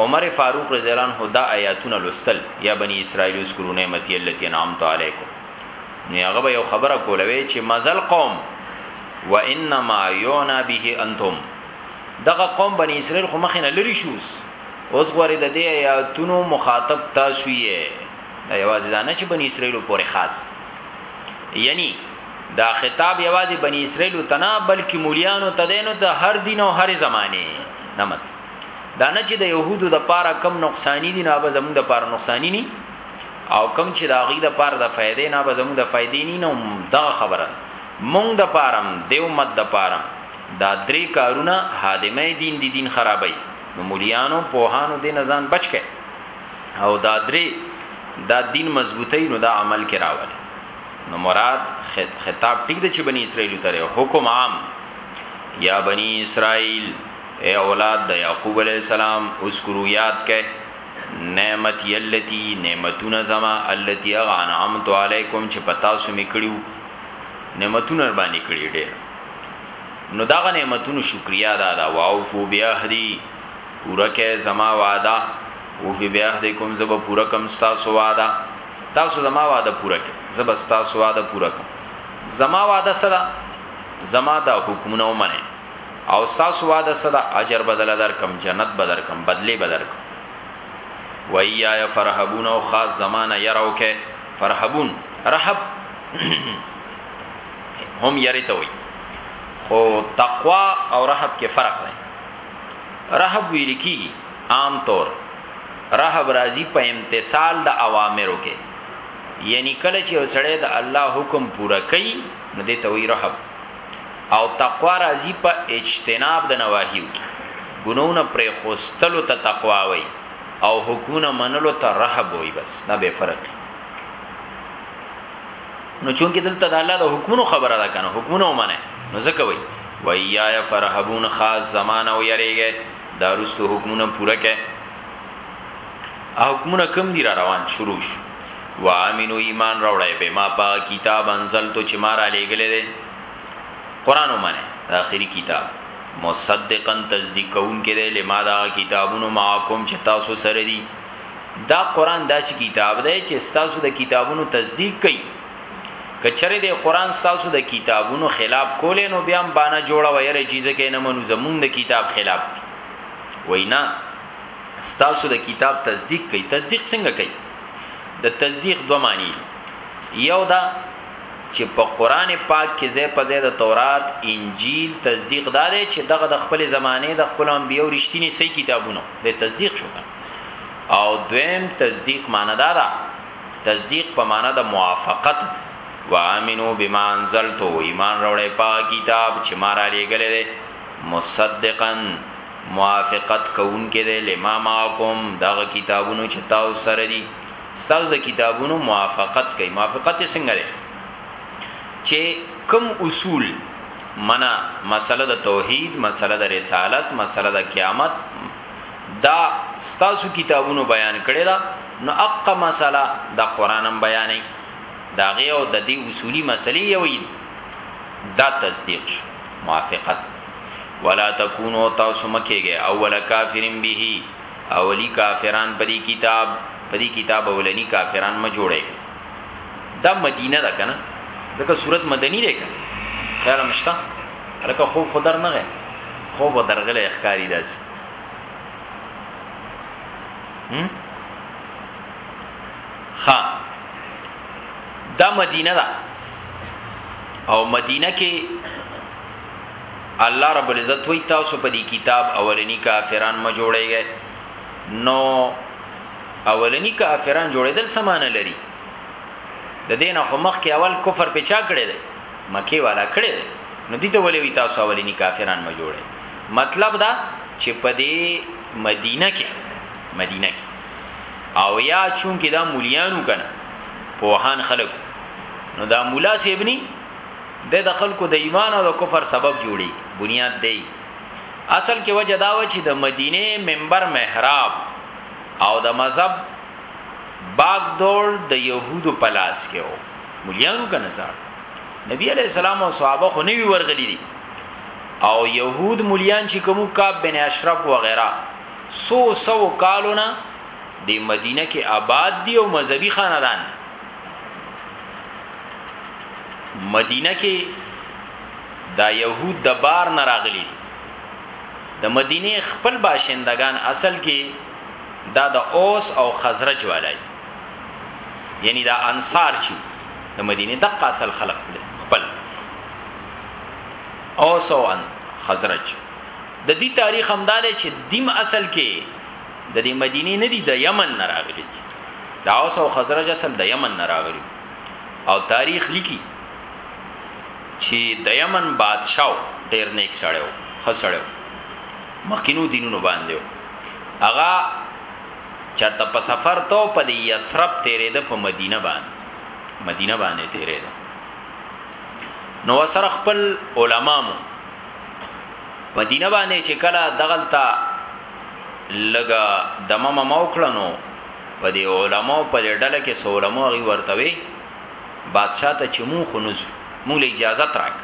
عمر فاروق رضی الله عنه دا آیاتونه لوستل یا بنی اسرائیل اذکروا نعمتي التي انعمت علیکم نو هغه به یو خبره کولوي چې مزل قوم وانما یونا به انتم دغه قوم بنی اسرائیل خو مخه نه لری شوس اوس غوړي د دې آیاتونو مخاطب تاسو یې دا یوازې دا نه چې بنی اسرائیل پورې خاص یعنی دا خطاب یوازې بنی اسرائیل ته نه بلکې مولیانو ته دینو د هر دین او هر زمانه نه مت دا نه چې د يهودو د پاره کم نقصانی دي نه به زموږ د پاره نقصانی ني او کم چې د غي د پاره د فائدې نه به زموږ د فائدې ني نو دا خبره مونږ د پاره د امت د پاره دا درې کارونه هادمه دین دی دین خرابای نو مليانو پوهانو دې نزان بچ کئ او دا درې دا دین مضبوطی نو دا عمل کې راولي نو مراد خطاب ټیک د چې بنی اسرائیل ته حکم عام یا بنی اسرائیل اے اولاد د یعقوب علی السلام اذکروا یاد کئ نعمت یلتی نعمتون زما التی اغا انعمت علیکم چې پتا سو میکړیو نعمتون ور باندې کړی ډیر نو دا غ نعمتونو شکریا دا دا واوفو بیا هدی پورا کې زما وعده او فی بیا هدی کوم زب پورا کم تاسو وعده تاسو زما وعده پورا کې زب تاسو وعده پورا کوم زما وعده سره زما دا حکمونه ومنه او تاسو وعده سره اجر بدل در کم جنت بدل کم بدلی بدل کم و یا فرحبون او خاص زمانہ یراو کې فرحبون رحب هم یری ته وي خو تقوا او رهب کې فرق دی رهب ویل کیږي عام طور رهب راضی په امتصال د اوامرو کې یعنی کله چې وسړی د الله حکم پوره کوي نو دې ته وی رهب او تقوا راضی په اجتناب د نواهیو کې ګناونه پر خوستلو ته تقوا وي او حکمونه منلو ته رهب وي بس نه به فرق دی نو چونکه دلته د الله د حکمونو خبره ده کنه حکمونه ومنه نو ځکه وای وای یا فرحبون خاص زمانہ او یریږي دا رستو حکمونه پوره کړي حکمونه کم دي را روان شروع شو وامنو ایمان راوړی به ما پا کتاب انزل تو چې ما را لېګلې ده قران ومنه اخري کتاب مصدقا تصدیق کون کې ده لما دا کتابونو معکم چې تاسو سره دي دا قران داسې کتاب دی چې ستاسو د کتابونو تصدیق کوي کچره د قران ستاسو د کتابونو خلاف کولې نو بیا هم باندې جوړه وایره چیز کې نه منو زمون د کتاب خلاف دی وینا ستاسو د کتاب تصدیق کوي تصدیق څنګه کوي د تصدیق دوه معنی یو دا چې په قران پاک کې زې په زې د تورات انجیل تصدیق دار چې دغه د خپل زمانه د خپل انبیو رښتینی صحیح کتابونه د تصدیق شو کنه او دویم تصدیق معنی دا ده تصدیق په معنی د موافقت وامنو بما انزلت و ایمان راوړې په کتاب چې ما را لېګلې ده مصدقا موافقت کوون کې ده لما ماکم دغه کتابونو چې تاسو سره دي تاسو د کتابونو موافقت کوي موافقت څنګه ده چې کم اصول منا مسله د توحید مسله د رسالت مسله د قیامت دا ستاسو کتابونو بیان کړی دا نو اق مسله دا قرانم بیانې دا غي او د دې اصولي مسلې یوې دا تصدیق شو موافقت ولا تکونو تاسو مکیږي اول کافرین به اولی کافران په دې کتاب په دې کتاب اولنی کافران ما جوړه دا مدینه ده کنه دغه صورت مدنی دی کنه خیال مشته لکه خوب خدر نه غه خوب درغله اخکاری داسي هم ها دا مدینه ده او مدینه کې الله رب العزت وی تاسو په دې کتاب اولنی کافران ما جوړیږئ نو اولنی کافران جوړیدل سمانه لري د دین خو مخ کې اول کفر په چا کړی دی مکی والا کړی دی نو دي ته ولې وی تاسو اولنی کافران ما جوړه مطلب دا چې په دې مدینه کې مدینه کې او یا چون کې دا مولیانو کنه پوهان خلق نو دا مولا سیبنی د د خلکو د ایمان او د کفر سبب جوړي بنیاد دی اصل کې وجه دا و چې د مدینه منبر محراب او د مذهب باغ دور د يهودو پلاس کې وو مليانو کنه ځار نبی علی السلام او صحابه خو نیوی ورغلی دي او يهود مليان چې کوم کعب بن اشرف وغیرہ سو سو کالونه د مدینه کې آباد دي او مذهبي خاندان مدینه کې دا يهود د بار نه راغلي دي د مدینه خپل باشندگان اصل کې دا د اوس او خزرج والای یعنی دا انصار چی د مدینه د قاصل خلق خپل اوس او ان خزرج د دې تاریخ همدار چې دیم اصل کې د دې مدینه نه دی د یمن نه راغلی دا اوس او خزرج اصل د یمن نه راغلی او تاریخ لیکي چی دیمن بادشاه وو ډیر نیک سړی وو ښه سړی وو مخکینو دینونو باندی وو هغه چرته په سفر تو په دی یسرب تیریده په مدینه باندې مدینه باندې تیریده نو سره خپل علمامو په دینه باندې چې کله دغلتا لګا دمه ما وکړنو په دې علماو په ډله کې سولمو غي ورتوي بادشاه ته چې مونږ خو نه ځو مونږ له اجازه تراک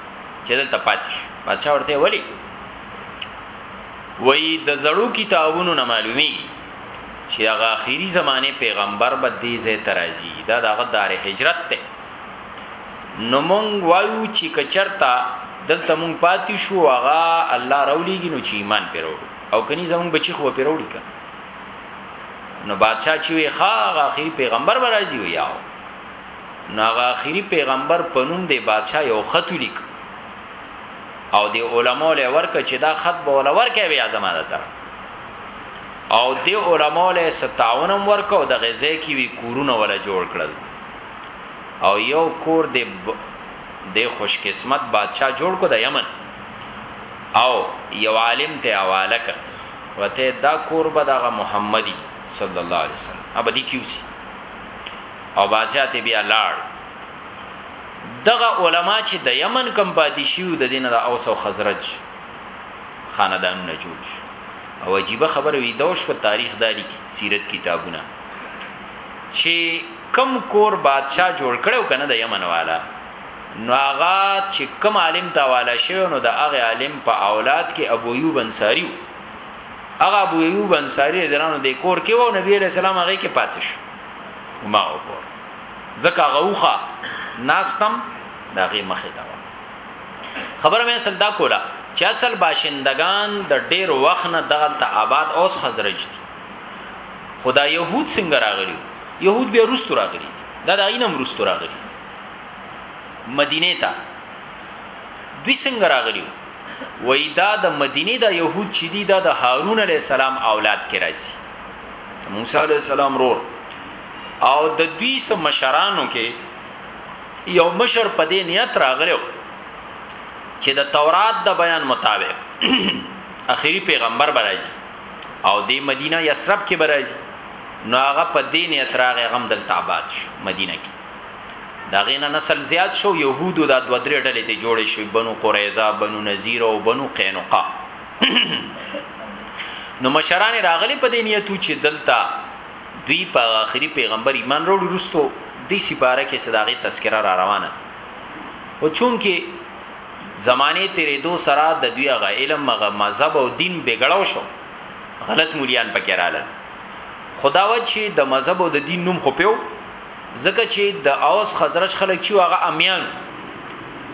چې دلته پاتې شو بادشاہ ورته ولی وای د زړو کتابونو نه معلومی چې هغه اخیری زمانه پیغمبر به دې زه ترازی دا دغه دار هجرت ته نو مونږ وایو چې کچرتا دلته مونږ پاتې شو هغه الله راولېږي نو چې ایمان پیرو او کني زمونږ بچی خو پیروړي کړه نو بادشاہ چې وی خا اخیری پیغمبر به راځي ویاو نو هغه اخیری پیغمبر پنوم دی بادشاہ یو خط لیک او دی علماء له ورکه چې دا خط به ول ورکه بیا زماده تر او دی علماء له ستاونم ورکو د غزه کی وی کورونه ولا جوړ کړل او یو کور دی د خوش قسمت بادشاہ جوړ کو د یمن او یو عالم ته حواله ک وته دا کور به دغه محمدی صلی الله علیه وسلم ابدی کیوسی او بادشاہ ته بیا لاړ دغه علما چې د یمن کم پاتې شیو د دینه د اوس او خزرج خاندانونه جوړ شو او عجیب خبره وی دوش په تاریخ دالی کی سیرت کتابونه چې کم کور بادشاہ جوړ کړو کنه د یمن والا نو هغه چې کم عالم تا والا شوی نو د هغه عالم په اولاد کې ابو ایوب انصاری هغه ابو ایوب انصاری ځلانو د کور کې وو نبی علیہ السلام هغه کې پاتش ما وکړ زکه غوخه ناستم داغه مخه دا خبره مې اصل دا کوله چې اصل باشندگان د ډیر وخت نه دغلت آباد اوس خزرج دي خدا يهود څنګه راغلي يهود به روس تر راغلي دا د عینم روس تر راغلي مدینه ته دوی څنګه راغلي وای دا د مدینه د يهود چې دی دا د هارون علی السلام اولاد کې راځي موسی علی السلام رور او د دوی سم مشرانو کې یو مشر په دې نیت راغلو چې د تورات د بیان مطابق اخیری پیغمبر برایي او د مدینه یسرب کې برایي نو هغه په دې نیت راغی غم دلته آباد شو مدینه کې دا غینه نسل زیات شو يهودو دا دو درې ډلې ته جوړې شوې بنو قریظه بنو نذیر او بنو قینقاع نو مشران راغلي په دې نیتو چې دلته دوی په آخري پیغمبر ایمان وروړي رستو دې سپاره کې صداغه تذکرہ را روانه او چون کې زمانه تیرې دو سره د دوی غ علم مغ مذهب او دین بګړاو شو غلط مولیان پکې رااله خداوت چې د مذهب او د دین نوم خو پیو ځکه چې د اوس خزرج خلک چې هغه امیان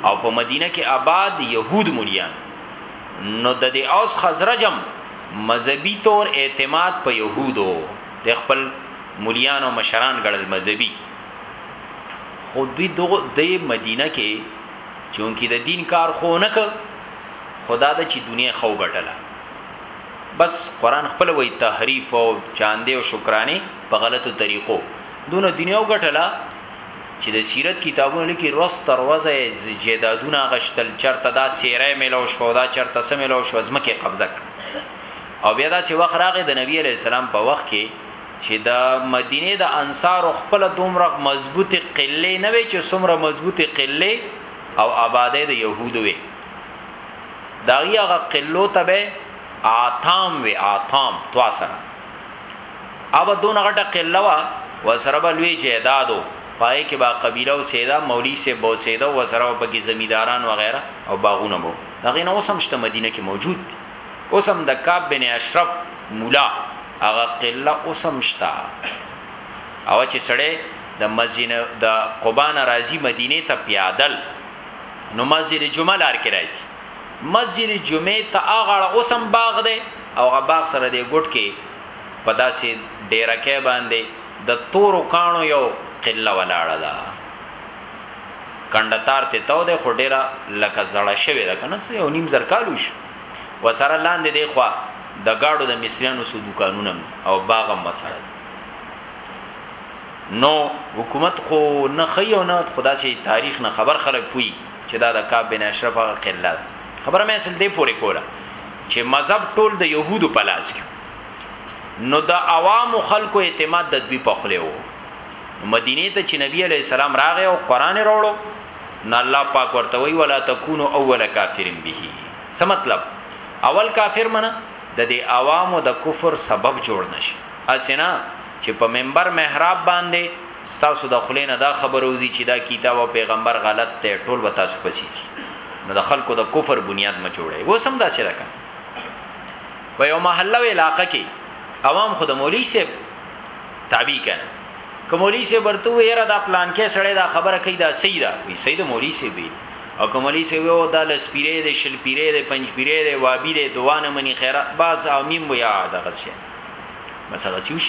او په مدینه کې آباد يهود مليان نو د دې اوس خزرجم مذهبي تور اعتماد په يهودو د خپل مليان او مشران ګړل مذهبي خو دوی دغه د مدینه کې چونکی د دین کار خو نه ک خدا د چې دنیا خو ګټله بس قران خپل وی تحریف او چاندې او شکرانه په غلطو طریقو دونه دنیا وګټله چې د سیرت کتابونو لیکي روز تر ورځې جیدادونه غشتل چرته دا سیره ملو شو دا چرته سملو شو ځمکه قبضه کړ او بیا دا سی وخت راغې د نبی علی السلام په وخت کې چې د مدینه د انصار خپل دومره مضبوطه قله نه وي چې څومره مضبوطه قله او آباده د يهودو وي دا یغه قلو تبه آتام وی آتام تواسره اوبه دون غټه قله وا وسره به لوی جیدادو پای کې با قبیله او سیدا مولوی سه بو سیدا وسره په کې زمیداران وغیرہ او باغونه مو هغه نو سم شته مدینه کې موجود دي اوسم د کعب بن اشرف مولا هغه قله اوسم شته او چې سړی د مزینه د قبانه راضی مدینه ته پیادل نو مسجد جمعه لار کې راځي مسجد جمعې ته اغاړه اوس هم باغ دی او هغه باغ سره دی ګډ کې په داسې ډیره کې باندې د تورو کانو یو قله ولاړه ده کندتار ته تو ده خو ډیره لکه زړه شوی ده کنه یو نیم زر کالو شو وسره لاندې دی خو د گاډو د مصریانو سو دکانونه او باغ هم وسره نو حکومت خو نه خيو نه خدا سي تاریخ نه خبر خلک پوي چې دا د کعب بن اشرف هغه قله ده خبره مې اصل دې پورې کوله چې مذهب ټول د يهودو په لاس کې نو د عوام خلکو اعتماد د دوی په خله وو مدینه ته چې نبی علی السلام راغی او قران راوړو نو الله پاک ورته وی ولا تکونو اول کافرین به څه مطلب اول کافر منه د دې عوامو د کفر سبب جوړ نشي اسینا چې په منبر محراب باندې ستاسو د خولې نه دا خبره وځي چې دا کتاب او پیغمبر غلط دی ټول به تاسو پسې ځي نو د خلکو د کفر بنیاد مه جوړوي اوس هم داسې ده کنه په یو محله او علاقه کې عوام خود مولوی صاحب تابع کړي کومولوی صاحب ورته ویره دا پلان کې سړی دا خبره کوي دا صحیح ده وی صحیح ده مولوی صاحب او کومولوی صاحب یو دا لسپیره ده شلپیره ده پنځپیره ده وابی ده دوانه منی خیرات باز او میم ویا دا غسه مثلا سیوش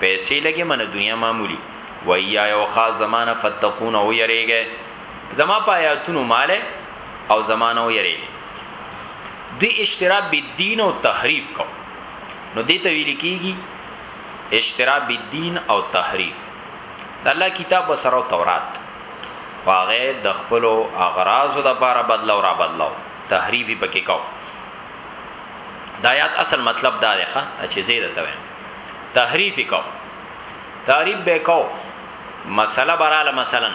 پیسې لګې منه دنیا معمولی ویا یو خاص زمانه فتقون او یریګه زما په آیاتونو مالې او زمانه او یریګه دوی اشتراب بالدین او تحریف کو نو دې ته ویل کیږي اشتراب بالدین او تحریف د الله کتاب وسره تورات واغه د خپل اغراض د لپاره بدلو را بدلو تحریفی پکې کو دایات اصل مطلب دا دی ښه چې زیاده ته تحریف کو تعریف به کو مسله براله مثلا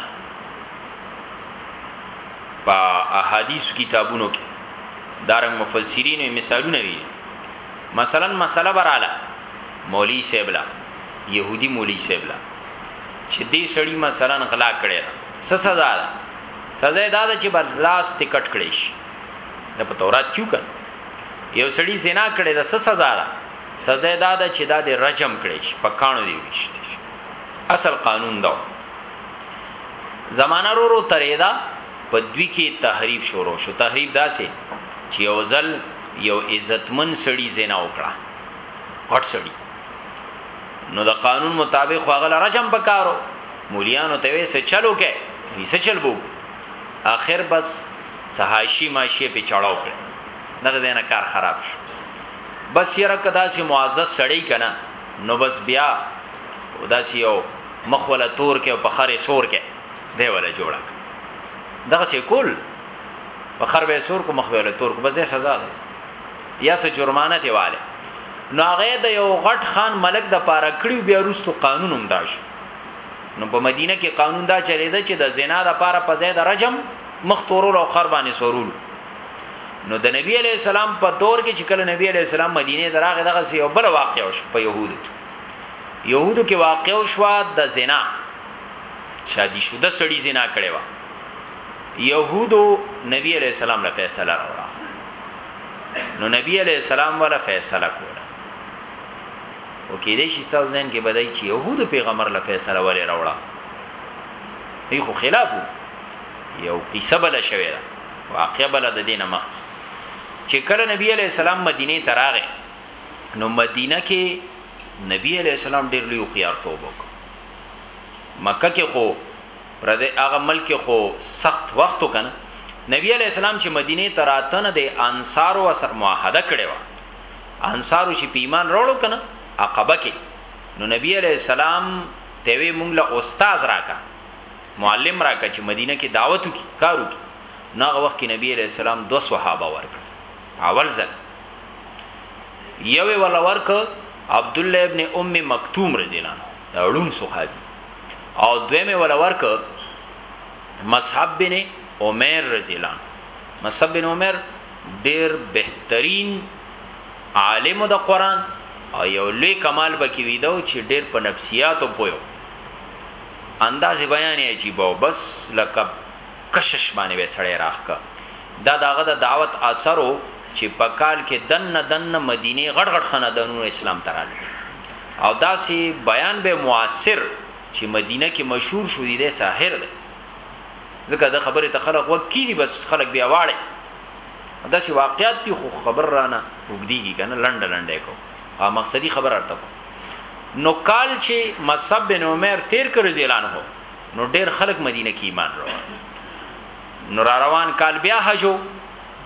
په احادیث کتابونو کې دارنګ مفسرین مثالونه وی مثلا مسله براله مولوی سیبلا يهودي مولوی سیبلا چې دې سړی مثلا غلا کړی څه سزا ده سزا دا ده چې بلاس ټیکټ کړی شي دا په تورات کې وکړ یو سړی زنا کړی دا څه سزا ده سزا دا ده چې دا د رجم کړي شي په کانو دی وشته اصل قانون دا زمانہ رو رو تریدا په دوی کې تحریف شروع شو تحریف داسې چې یو ځل یو عزتمن سړی زنا وکړه غټ سړی نو د قانون مطابق خو هغه رجم پکارو مولیانو ته وې څه چلو کې یې څه چل بو اخر بس سهاشي ماشي په چړاو کړ دغه زینه کار خراب شو بس یره کدا سی معزز سړی کنا نو بس بیا داسی یو مخوله تور کې په خره سور کې دی ولا جوړه دغه سی کول په خر به سور کو مخوله تور کو بس سزا ده یا سه جرمانه دی والے نو هغه د یو غټ خان ملک د پاره کړیو بیا روستو قانون هم داش نو په مدینه کې قانون دا چلیده چې د زنا د پاره په ځای د رجم مخ تورول او خربانې سورول نو د نبی علی السلام په دور کې چې کله نبی علی السلام مدینه ته راغی دغه یو بل واقع شو په يهودو کې يهودو کې واقع شو د زنا شادي شو د سړي زنا کړي وا يهودو نبی علی السلام له فیصله راوړه نو نبی علی السلام ولا فیصله کوله او کې دې شي تاسو ځین کې بدای چې يهودو پیغمبر له فیصله ولې راوړه ای خو خلاف یو قصه بل شوی ده واقع بل د دینه مخ چې کله نبی علی السلام مدینه ته راغی نو مدینه کې نبی علی السلام ډیر لوی خيار توبه مکه کې خو پر دې هغه ملک خو سخت وخت وکنه نبی علی السلام چې مدینه ته راتنه د انصارو سره معاهده کړې و انصارو چې پیمان وروړو کنه عقبه کې نو نبی علی السلام ته وی مونږ له استاد راکا معلم راکه چې مدینه کې دعوت وکي کار وکي نو هغه وخت کې نبی علیہ السلام دو صحابه ورکړ اول ځل یوې ولا ورک عبد الله ابن ام مکتوم رضی الله عنه دا ړون صحابي او دویمه ولا ورک مصعب بن عمر رضی الله عنه مصعب بن عمر ډیر بهترین عالم د قران او یو لوی کمال بکی ویدو چې ډیر په نفسیاتو پویو انداز بیان یې عجیب او بس لکه کشش باندې به سړی راخکا دا داغه د دعوت اثرو چې په کال کې دن دن مدینه غړ غړ خاندانونو اسلام تراله او داسې بیان به موثر چې مدینه کې مشهور شو دی ساحر دی ځکه د خبره ته خلق وکینی بس خلق بیا واړي دا سی واقعیت دی خو خبر رانه وګدیږي کنه لنډه لنډه کو ها مقصدی خبر ارته کو نو کال چې مصعب بن عمر تیر کړ رضی الله عنه نو ډیر خلک مدینه کې ایمان راوړ نو را روان کال بیا حجو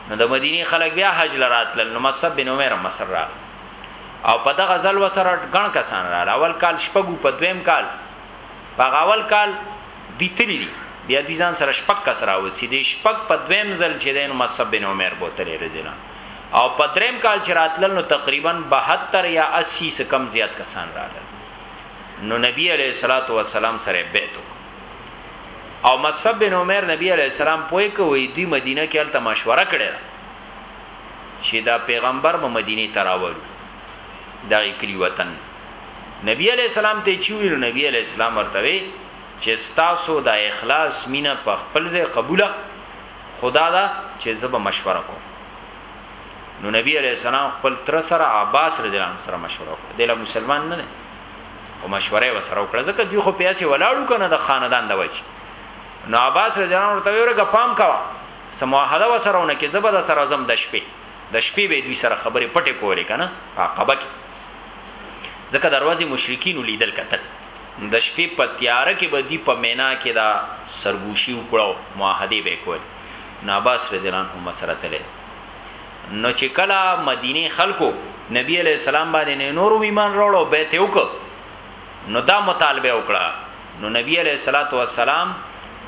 نو د مدینه خلک بیا حج لراتل نو مصعب بن عمر مصر را او په دغه ځل وسره ګڼ کسان را اول کال شپګو په دویم کال په اول کال دوی تللی دي بیا دوی ځان سره شپک کس راوسی دي شپک په دویم ځل چې دین مصعب بن عمر بوتل رضی الله او په دریم کال چې راتلل نو تقریبا 72 یا 80 څخه کم زیات کسان راغلل نو نبی علیہ الصلوۃ والسلام سره بیت او مصعب بن عمر نبی علیہ السلام پوی کوي دوی مدینه کې الته مشوره کړې چې دا پیغمبر به مدینه تراول دا کلی وطن نبی علیہ السلام ته چوي نو نبی علیہ السلام ورته وي چې ستاسو دا اخلاص مینه په خپل ځای قبوله خدا دا چې زه به مشوره کوم نو نبی علیہ السلام خپل تر سره عباس رضی الله عنه سره مشوره وکړه دله مسلمان نه دی او مشوره وسره وکړه ځکه دوی خو پیاسي ولاړو کنه د خاندان د وجه نو عباس رضی الله عنه ورته ورګه پام کوا سمواحده وسرهونه کې زبر سره زم د شپې د شپې به دوی سره خبرې پټې کولې کنه عقبه کې ځکه دروازې مشرکین لیدل کتل د شپې په تیاره کې به دوی په مینا کې دا سرګوشي وکړه او معاهدې به یې کولې. نو عباس رضی الله عنه هم ورسره تللی دی. نو چې کله مدینې خلکو نبي علیه السلام باندې نه نور هم ایمان راوړ او بیعت یې وکړ، نو دا مطالبه یې وکړه، نو نبي علیه الصلوة والسلام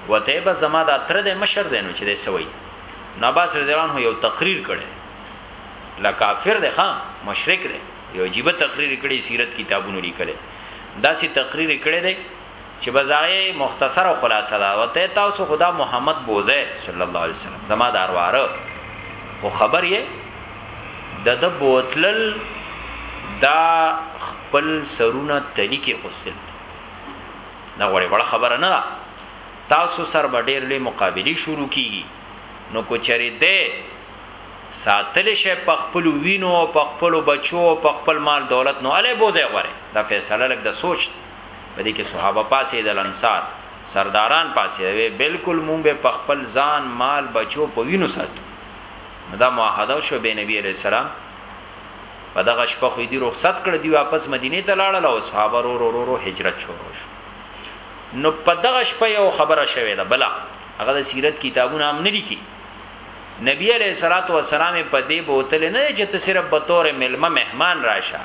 ورته ویې بس زما دا تره دی مشر دی نو چې دی څه وایي. نو عباس رضی الله عنه یو تقریر کړی لا کافر دی ښه مشرک دی یو عجیبه تقریر کړی سیرت کتابونو لیکلی. داسې تقریر کړی دی چې بځای مختصر او خلاصه دا وته تاسو خدا محمد بوزه صلی الله علیه وسلم زما دارواره خو خبر یې د د بوتلل دا خپل سرونه تلی کې غسل دا غوړې وړه خبره نه ده تاسو سر به ډېر لوی مقابله شروع کیږي نو کو چری ده ساتلی شی په خپلو وینو او په خپلو بچو او په خپل مال دولت نو الی بو ځای غوره دا فیصله لګ د سوچ په دې کې صحابه پاسې د انصار سرداران پاسې وي بالکل مونږ به په خپل ځان مال بچو په وینو ساتو دا معاهده شو به نبی علی السلام په دغه شپه خو دې رخصت کړ دی واپس مدینه ته لاړل او صحابه رو رو رو هجرت شروع شو نو په دغه شپه یو خبره شوه ده بلا هغه د سیرت کتابونه هم نه لیکي نبی علیہ الصلوۃ والسلام په دې بوتل نه چې ته صرف به تور ملما مهمان راشه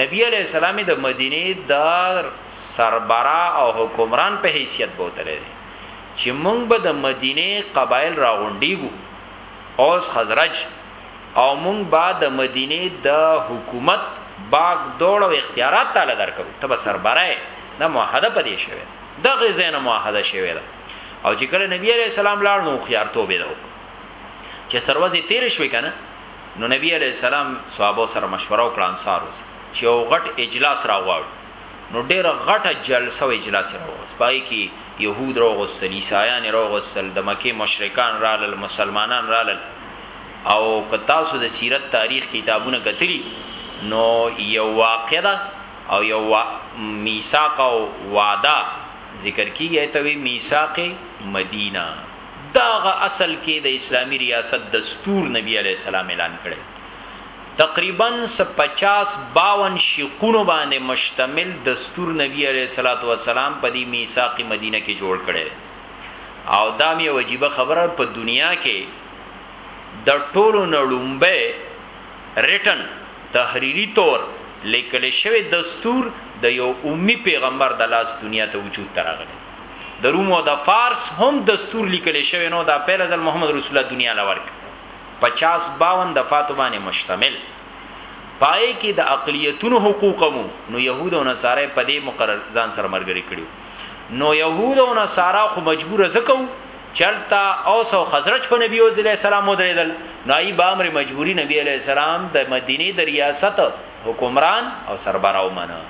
نبی علیہ السلام د مدینه د سربرا او حکمران په حیثیت بوتل دی چې مونږ به د مدینه قبایل راغونډیږو اوس خزرج او مونږ به د مدینه د حکومت باغ دوړ او اختیارات تعالی درکو ته به سربرا دا معاهده پدې شوی دا غزنه معاهده شوی ده او چې کله نبی علی السلام لاړ نو خيارتو به دو چې سروزي تیر شوي کنه نو نبی علی السلام صحابه سره مشوره وکړه انصار وس چې یو غټ اجلاس راغواړ نو ډېر غټه جلسه او اجلاس راوغوس پای کې يهود راوغوسل عیسایان راوغوسل د مکه مشرکان رالل مسلمانان رالل او که تاسو د سیرت تاریخ کتابونه کتلی نو یو واقعه او یو میثاق او وعده ذکر کیږی ای ته وی میثاق مدینه داغه اصل کی د اسلامی ریاست دستور نبی علیه السلام اعلان کړی تقریبا څه پچاس باون شقونو باندی مشتمل دستور نبی علیه الصلوة والسلام په دی میثاق مدینه کی جوړ کړی دی او دام یو عجیبه خبره په دنیا کی د ټولو نه ړومبی Written، تحريري طور ليکل شوی دستور د يو امي پيغمبر د لاس دنيا ته وجود ته راغلی دی. د روم او د فارس هم دستور ليکل شوی نه و، دا پيل ځل محمد رسول الله دنيا له ورکړ. پچاس باوند دفاتو باندې مشتمل. پای کې د اقليتونو حقوق هم وو، نو يهود او نصارا يې په دې مقرر ځان سره ملګري کړي وو. نو يهود او نصارا خو مجبور ځکه وو، چرتا اوس او خزرج په نبی او علیہ السلام ودرېدل نو ای با امر مجبوری نبی علیہ السلام د مدینه د ریاست حکمران او سربراو منه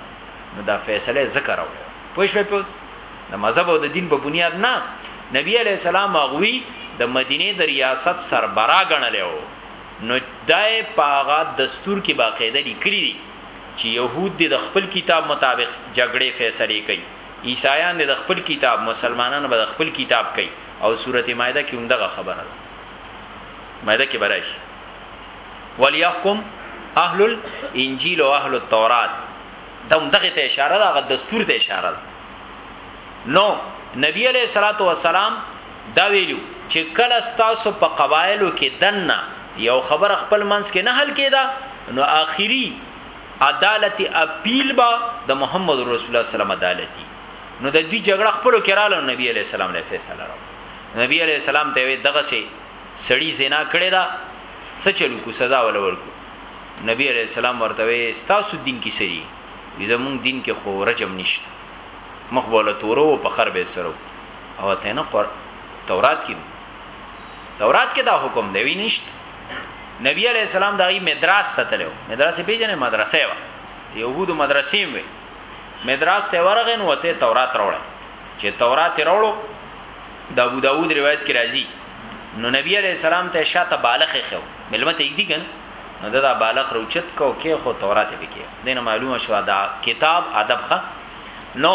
نو دا فیصله ذکر او پوښ په پوس د مذهب او د دین په بنیاد نه نبی علیہ السلام اغوی د مدینه د ریاست سربرا غنل او نو دای پاغا دستور کې باقاعده لیکلی دي چې يهود د خپل کتاب مطابق جګړې فیصله کوي عیسایان دې د خپل کتاب مسلمانان به د خپل کتاب کوي او سورت مائده کې هم دغه خبره ده مائده کې برائش وليحكم اهل الانجيل او اهل التوراة دم دغه ته اشاره ده غو دستور ته اشاره ده نو نبی علیہ الصلوۃ والسلام دا ویلو چې کله تاسو په قبایلو کې دنه یو خبر خپل منځ کې نه حل کېدا نو اخیری عدالت اپیل به د محمد رسول الله سلام عدالتي نو د دوی جګړه خپل کې رااله نبی علی السلام له فیصله راو نبی علی السلام ته دغه سي سړی زنا کړی دا سچلو کو سزا ول ورکو نبی علی السلام ورته وي ستاسو دین کې سړي زمون دین کې خو رجم نشته مخ بوله تورو په خر به سره او ته نه تورات کې تورات کې دا حکم دی وینشت نبی علی السلام دغه مدراس ته تلو مدرسې پیژنې مدرسې و يهودو مدرسې وې مدراس ته ورغې نو ته تورات راوړې چې تورات راوړو د ابو داوود روایت کې راځي نو نبی علی السلام ته شاته بالغ خو ملمت یې دي کنه نو دا بالغ روچت کو کې خو تورات به کې دینه معلومه شو دا کتاب ادب خ نو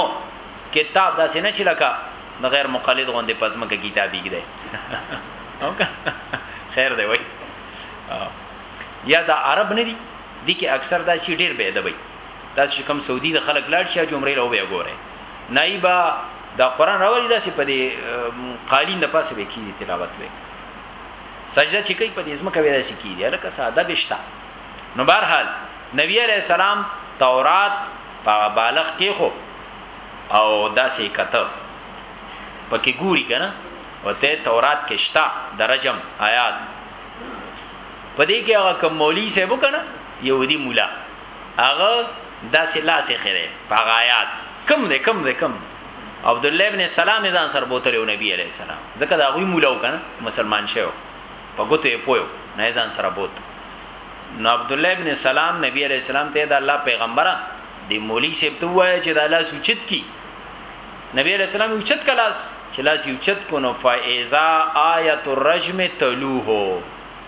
کتاب دا سینه چې لکه د غیر مقلد غوندې پزمکه کتاب یګدای او که خیر دی وای یا دا عرب نه دي دي کې اکثر دا شي ډیر به ادبي تاسو کوم سعودي د خلک لاړ شي جمعې له وبیا ګوره نایبا دا قران راوړي دا چې په دې قالین د پاسه به کیږي تلاوت وي سجده چې کوي په دې اسمه کوي دا چې کیږي الکه ساده بشتا نو بهر حال نبی عليه السلام تورات په بالغ کې خو او داسې کته پکې ګوري کنه وته تورات کې شتا د رجم آیات پدې کې هغه کوم مولوی صاحب کنه يهودي مولا هغه داسې لاسې خره په آیات کم دې کم دې کم عبد الله ابن سلام ځان سر بوتل او نبی عليه السلام ځکه دا غوي مولا وکنه مسلمان شوی په ګوتو یې پویو نه ځان سره بوت نو عبد الله ابن سلام نبی عليه السلام ته دا الله پیغمبره د مولوی صاحب ته وایي چې د لاس اوچت کی نبی علیہ السلام اوچت کلاس چې لاس اوچت کو نو فایزا آیت الرجم تلوه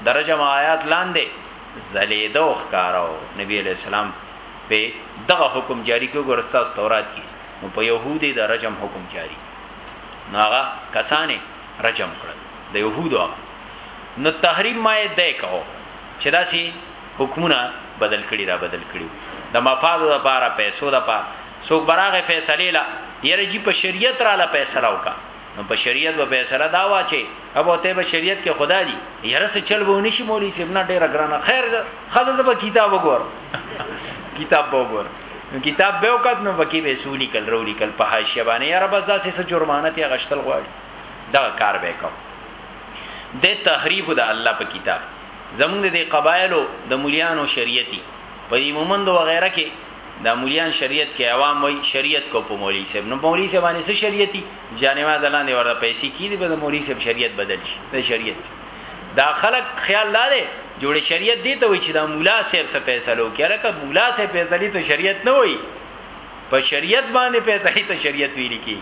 د رجم آیات لاندې زلیدو ښکارو نبی علیہ السلام په دغه حکم جاری کړو ورستاس تورات کې نو په يهودي د رجم حکم جاری نو هغه کسانې رجم کړل د يهودو نو تحریم ما یې دای کاو چې داسي حکمونه بدل کړي را بدل کړي د مفاد د پاره پیسو د پاره څوک براغه فیصله لا یره جی په شریعت را لا فیصله وکا نو په شریعت به فیصله دا وا چې ابو ته به شریعت کې خدا دی یره څه چل به نشي مولوی صاحب نه ډیر ګرانه خیر خزه زب کتاب وګور کتاب وګور نو کتاب به وکړ نو بکی به سولي کل رولي کل په حاشیه باندې یره بس دا څه جرمانه ته غشتل غواړي دا کار به کوم د تحریف د الله په کتاب زمونږ د قبایلو د مليانو شریعتي په دې مومند و غیره کې دا مليان شریعت کې عوام وای شریعت کو په مولوی صاحب نو مولوی صاحب باندې څه شریعتي جانواز لاندې ورته پیسې کیدي په مولوی صاحب شریعت بدل شي د شریعت دا خلک خیال داري جوړ شریعت دی ته وای چې دا مولا صاحب څه فیصلو کې الکه مولا صاحب فیصله ته شریعت نه وای په شریعت باندې فیصله ته شریعت ویل کی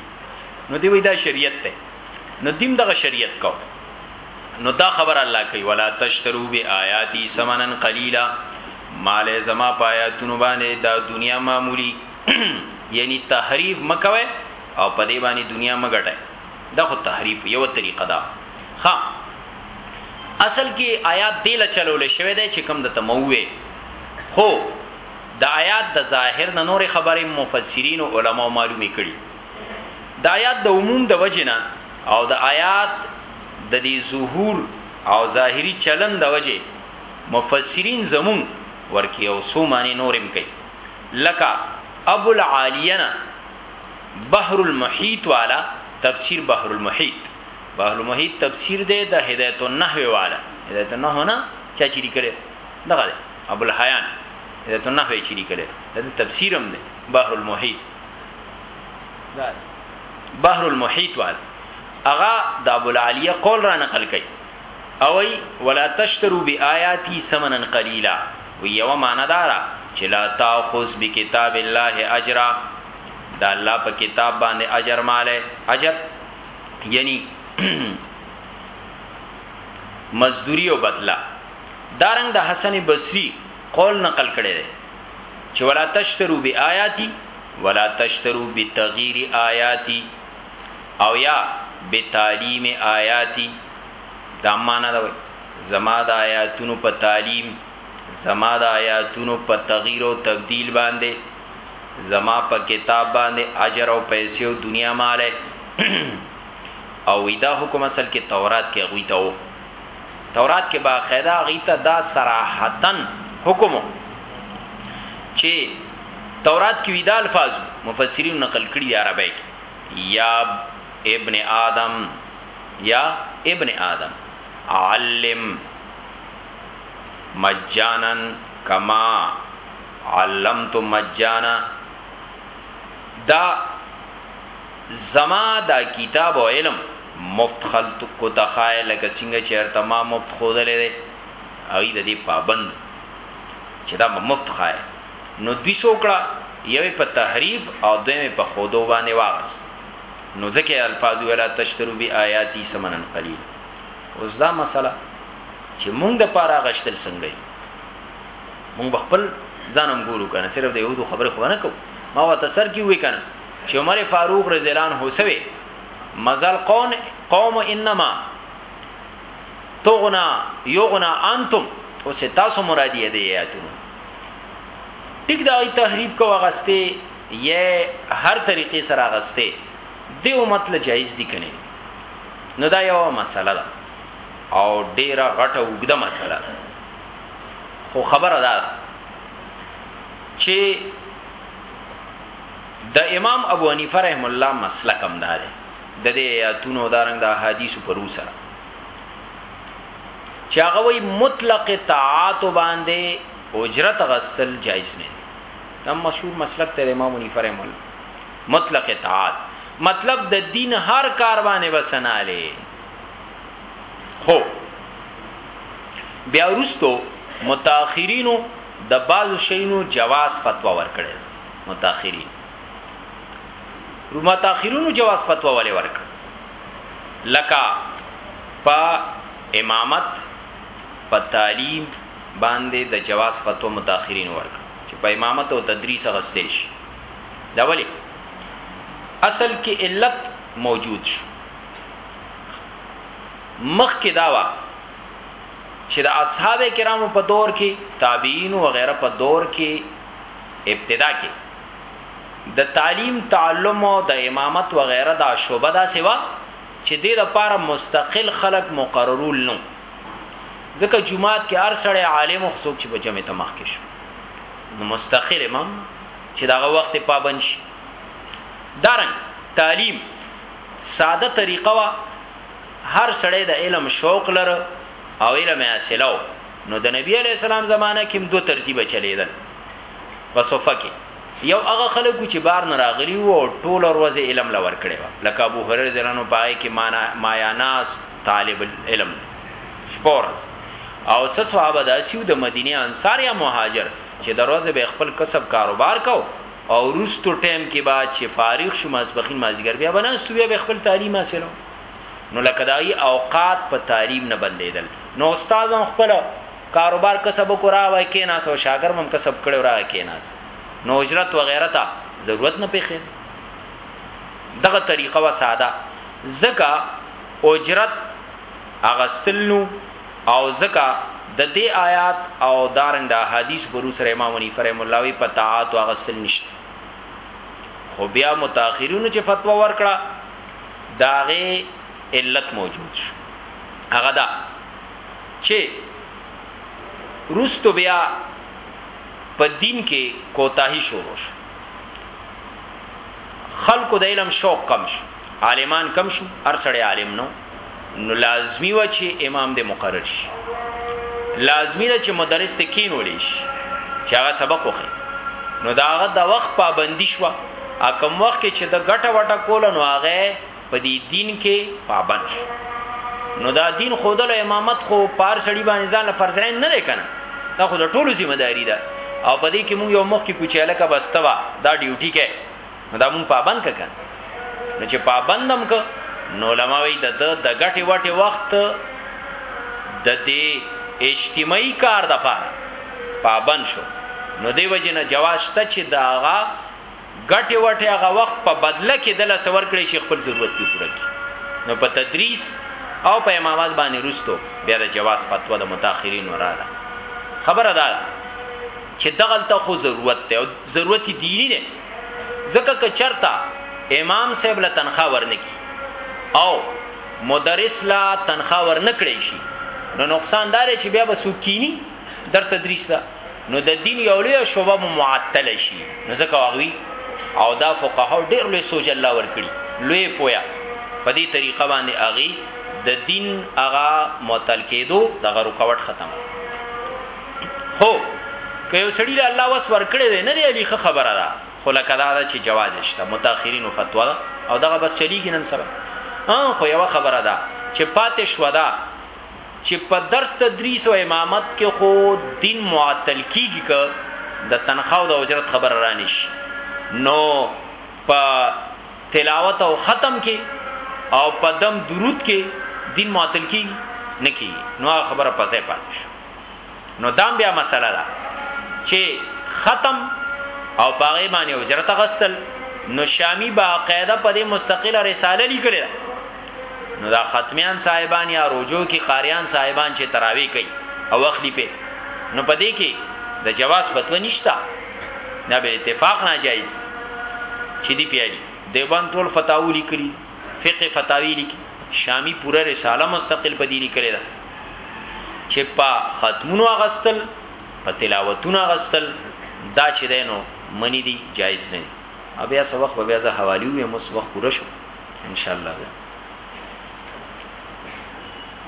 نو دی وای دا شریعت ته نو دیم دغه شریعت کو نو دا خبر الله کوي ولا تشترو بی آیاتی سمنن قلیلا مال زما پایاتونو باندې دا دنیا معمولی یعنی تحریف مکوي او په دې باندې دنیا مګټه دا خو تحریف یو طریقه ده ها اصل کې آیات دی له چلول شوی دی چې کم د تموي خو د آیات د ظاهر نه نور خبرې مفسرین او علما معلومې کړي د آیات د عموم د وجنه او د آیات د دې ظهور او ظاهری چلن د وجه مفسرین زمون ورکی او سو معنی نورم کوي لکه ابو العالینا بحر المحیط والا تفسیر بحر المحیط بحر المحیط تفسیر دی د هدایت النحو والا هدایت النحو نه چا چې لیکل دغه ابو الحیان هدایت النحو چې لیکل دا تفسیرم دی بحر المحیط بحر المحیط وال اغا د ابو العالیه قول را نقل کړي او ای ولا تشترو بیااتی ثمنا قلیلا و یو معنا دارا چې لا تاخذ بکتاب الله اجرا دا الله په کتاب باندې اجر مالې اجر یعنی مزدوری او بدلا دارنګ د حسن بصری قول نقل کړي چې ولا تشترو بی آیاتی ولا تشترو بی تغییر آیاتی او یا بی تعلیم آیاتی دا معنا دا وای زما د آیاتونو په تعلیم زما د آیاتونو په تغییر او تبديل باندې زما په کتاب باندې اجر او پیسې او دنیا مال او دا حکم اصل کې تورات کې غوي ته تورات کې باقاعده غیته دا صراحتن حکم چې تورات کې ویدا الفاظ مفسرین نقل کړي دی عربی کې یا ابن آدم یا ابن آدم علم مجانا کما علمت مجانا دا زما دا کتاب او علم مفت خلکو ته ښایه لکه څنګه چې ورته ما مفت ښودلی دی، هغوی د دې پابند وو چې دا به مفت ښایه، نو دوی څه وکړه، یو یې په تحریف او دویم یې په ښودو باندې واغست، نو ځکه یې الفاظ وویل، لا تشترو بآیاتي ثمنا قلیلا. اوس دا مسله چې مونږ د پاره غشتل څنګه دي مونږ خپل ځانم ګورو کنه صرف د یهودو خبره خو نه کو ما وته سر کې وې کنه چې عمر فاروق رضی الله عنه سوي مزل قوم قوم انما تغنا یغنا انتم او ستاسو مرادی دی یاتونو ټیک دا ای تحریف کو غسته یې هر طریقې سره غسته دی او مطلب جایز دی کنه نو دا یو مسله ده او ډیره غټه وګده مسله ده خو خبره ده چې د امام ابو حنیفه رحم الله مسلک هم دا دی د دې آیاتونو دارنګ د احادیثو پر سره چې هغه وی مطلق طاعات باندې اجرت غسل جایز نه دی دا مشهور مسلک ته امام حنیفه رحم الله مطلق طاعات مطلب د دین هر کار باندې وسناله خو بیا ورستو متأخرینو د بعضو شینو جواز فتوا ورکړي متأخرین متأخرینو جواز فتوا ولې ورکړ لکه په امامت په تعلیم باندې د جواز فتوا متأخرین ورکړ چې په امامت او تدریس غسل شي دا ولی اصل کې علت موجود شو مخ کې داوا چې د اصحاب کرامو په دور کې تابعین او غیره په دور کې ابتدا کې د تعلیم تعلم او د امامت و غیره دا شوبه دا سوا چې دې د پاره مستقل خلق مقررول نو ځکه جمعات کې هر سړی عالم او څوک چې په جمع ته مخ کې شو نو مستقل امام چې دغه وخت پابند شي دارن تعلیم ساده طریقه وا هر سړی د علم شوق لره او علم یې حاصله و نو د نبی علی السلام زمانه کې دوه ترتیبه چلیدل په صفه کې یو هغه خلک چې بار نه راغلی وو او ټول ورځ علم لور کړي و لکه ابو هرره زلانو پای کې معنا مایاناس طالب العلم شپورز او څه صحابه داسیو د مدینه انصار یا مهاجر چې دروازه به خپل کسب کاروبار کو او روستو ټیم کې بعد چې فارغ شو ماسبخین مازیګر بیا بناستو بیا به خپل تعلیم حاصلو نو لکه دای اوقات په تعلیم نه بندیدل نو استاد هم خپل کاروبار کسب کو را وای کې ناس او شاګرد هم کسب کړي را کې ناس نو اجرت و غیره ته ضرورت نه پیخې دغه طریقه و ساده زکه اجرت اغستلنو او زکه د دې آیات او دارنګ د احادیث برو سره امام ونی فرم الله وی په طاعت او اغسل نشته خو بیا متأخرینو چې فتوا ورکړه داغه علت موجود شو هغه دا چې روستو بیا په دین کې کوتاهی شروع شو خلکو د علم شوق کم شو عالمان کم شو هر سړی عالم نو نو لازمی و چې امام دې مقرر شي لازمی ده چې مدرس ته کینول شي چې هغه سبق وخی نو دا هغه د وخت پابندی شو اکم وخت کې چې د ګټه وټه کول نو هغه په دې دین کې پابند شو نو دا دین خودل امامت خو پار سړی باندې ځان له فرض عین نه دی کنه دا خو د ټولو ذمہ داری ده او په دې کې موږ یو مخ کې کوچاله کا بستوا دا ډیوټي کې نو دا مونږ پابند کړه نو چې پابندم ک نو علما وی د د غټي وټي وخت د دې اجتماعي کار د پاره پابند شو نو دی وجنه جواز شته چې دا غا غټي وټي هغه وخت په بدله کې د لسور کړي شي خپل ضرورت پی پوره کی نو په تدریس او په امامات باندې رستو بیا د جواز فتوا د متأخرین وراله خبره ده چې دغلت خو ضرورت ته ضرورت دینی نه ځکه که چرتا امام صاحب له تنخوا ورنکی او مدرس لا تنخوا ورنکړی شي نو نقصان دار چې بیا به سوکینی درس تدریس لا نو د دین یو لوی شوبه معطل شي نو ځکه واغوي او دا فقها ډیر لوی سوچ الله ورکړي لوی پویا په دې طریقه باندې اغي د دین اغا معطل کېدو دغه رکاوټ ختم هو که یو سړی له الله وس ورکړي دی نه دی علی خبره ده خو لکه دا ده چې جواز شته متأخرینو فتوا ده او دغه بس چلیږي نن سبا ها خو یو خبره ده چې پاتې شو ده چې په درس تدریس او امامت کې خو دین معطل کیږي که د تنخواه او د اجرت خبر رانیش نو په تلاوت او ختم کې او په دم درود کې دین معطل کیږي نه کیږي نو خبره پسې پاتې شو نو دام بیا مسله ده چې ختم او پاغه باندې اجرت غسل نو شامی با قاعده په دې مستقله رساله لیکل نو دا ختمیان صاحبان یا روجو کې قاریان صاحبان چې تراوی کوي او اخلي په نو په دې کې د جواز فتوا نشتا نه به اتفاق ناجایز چې دی پیالي دیوان ټول فتاوی لیکلي فقه فتاوی لیکي شامی پوره رساله مستقل په دې لیکلې ده چې په ختمونو اغستل په تلاوتونو اغستل دا چې دینو منی دي جایز نه دي او بیا څه وخت بیا زه حوالی وې مس وخت پوره شو ان شاء الله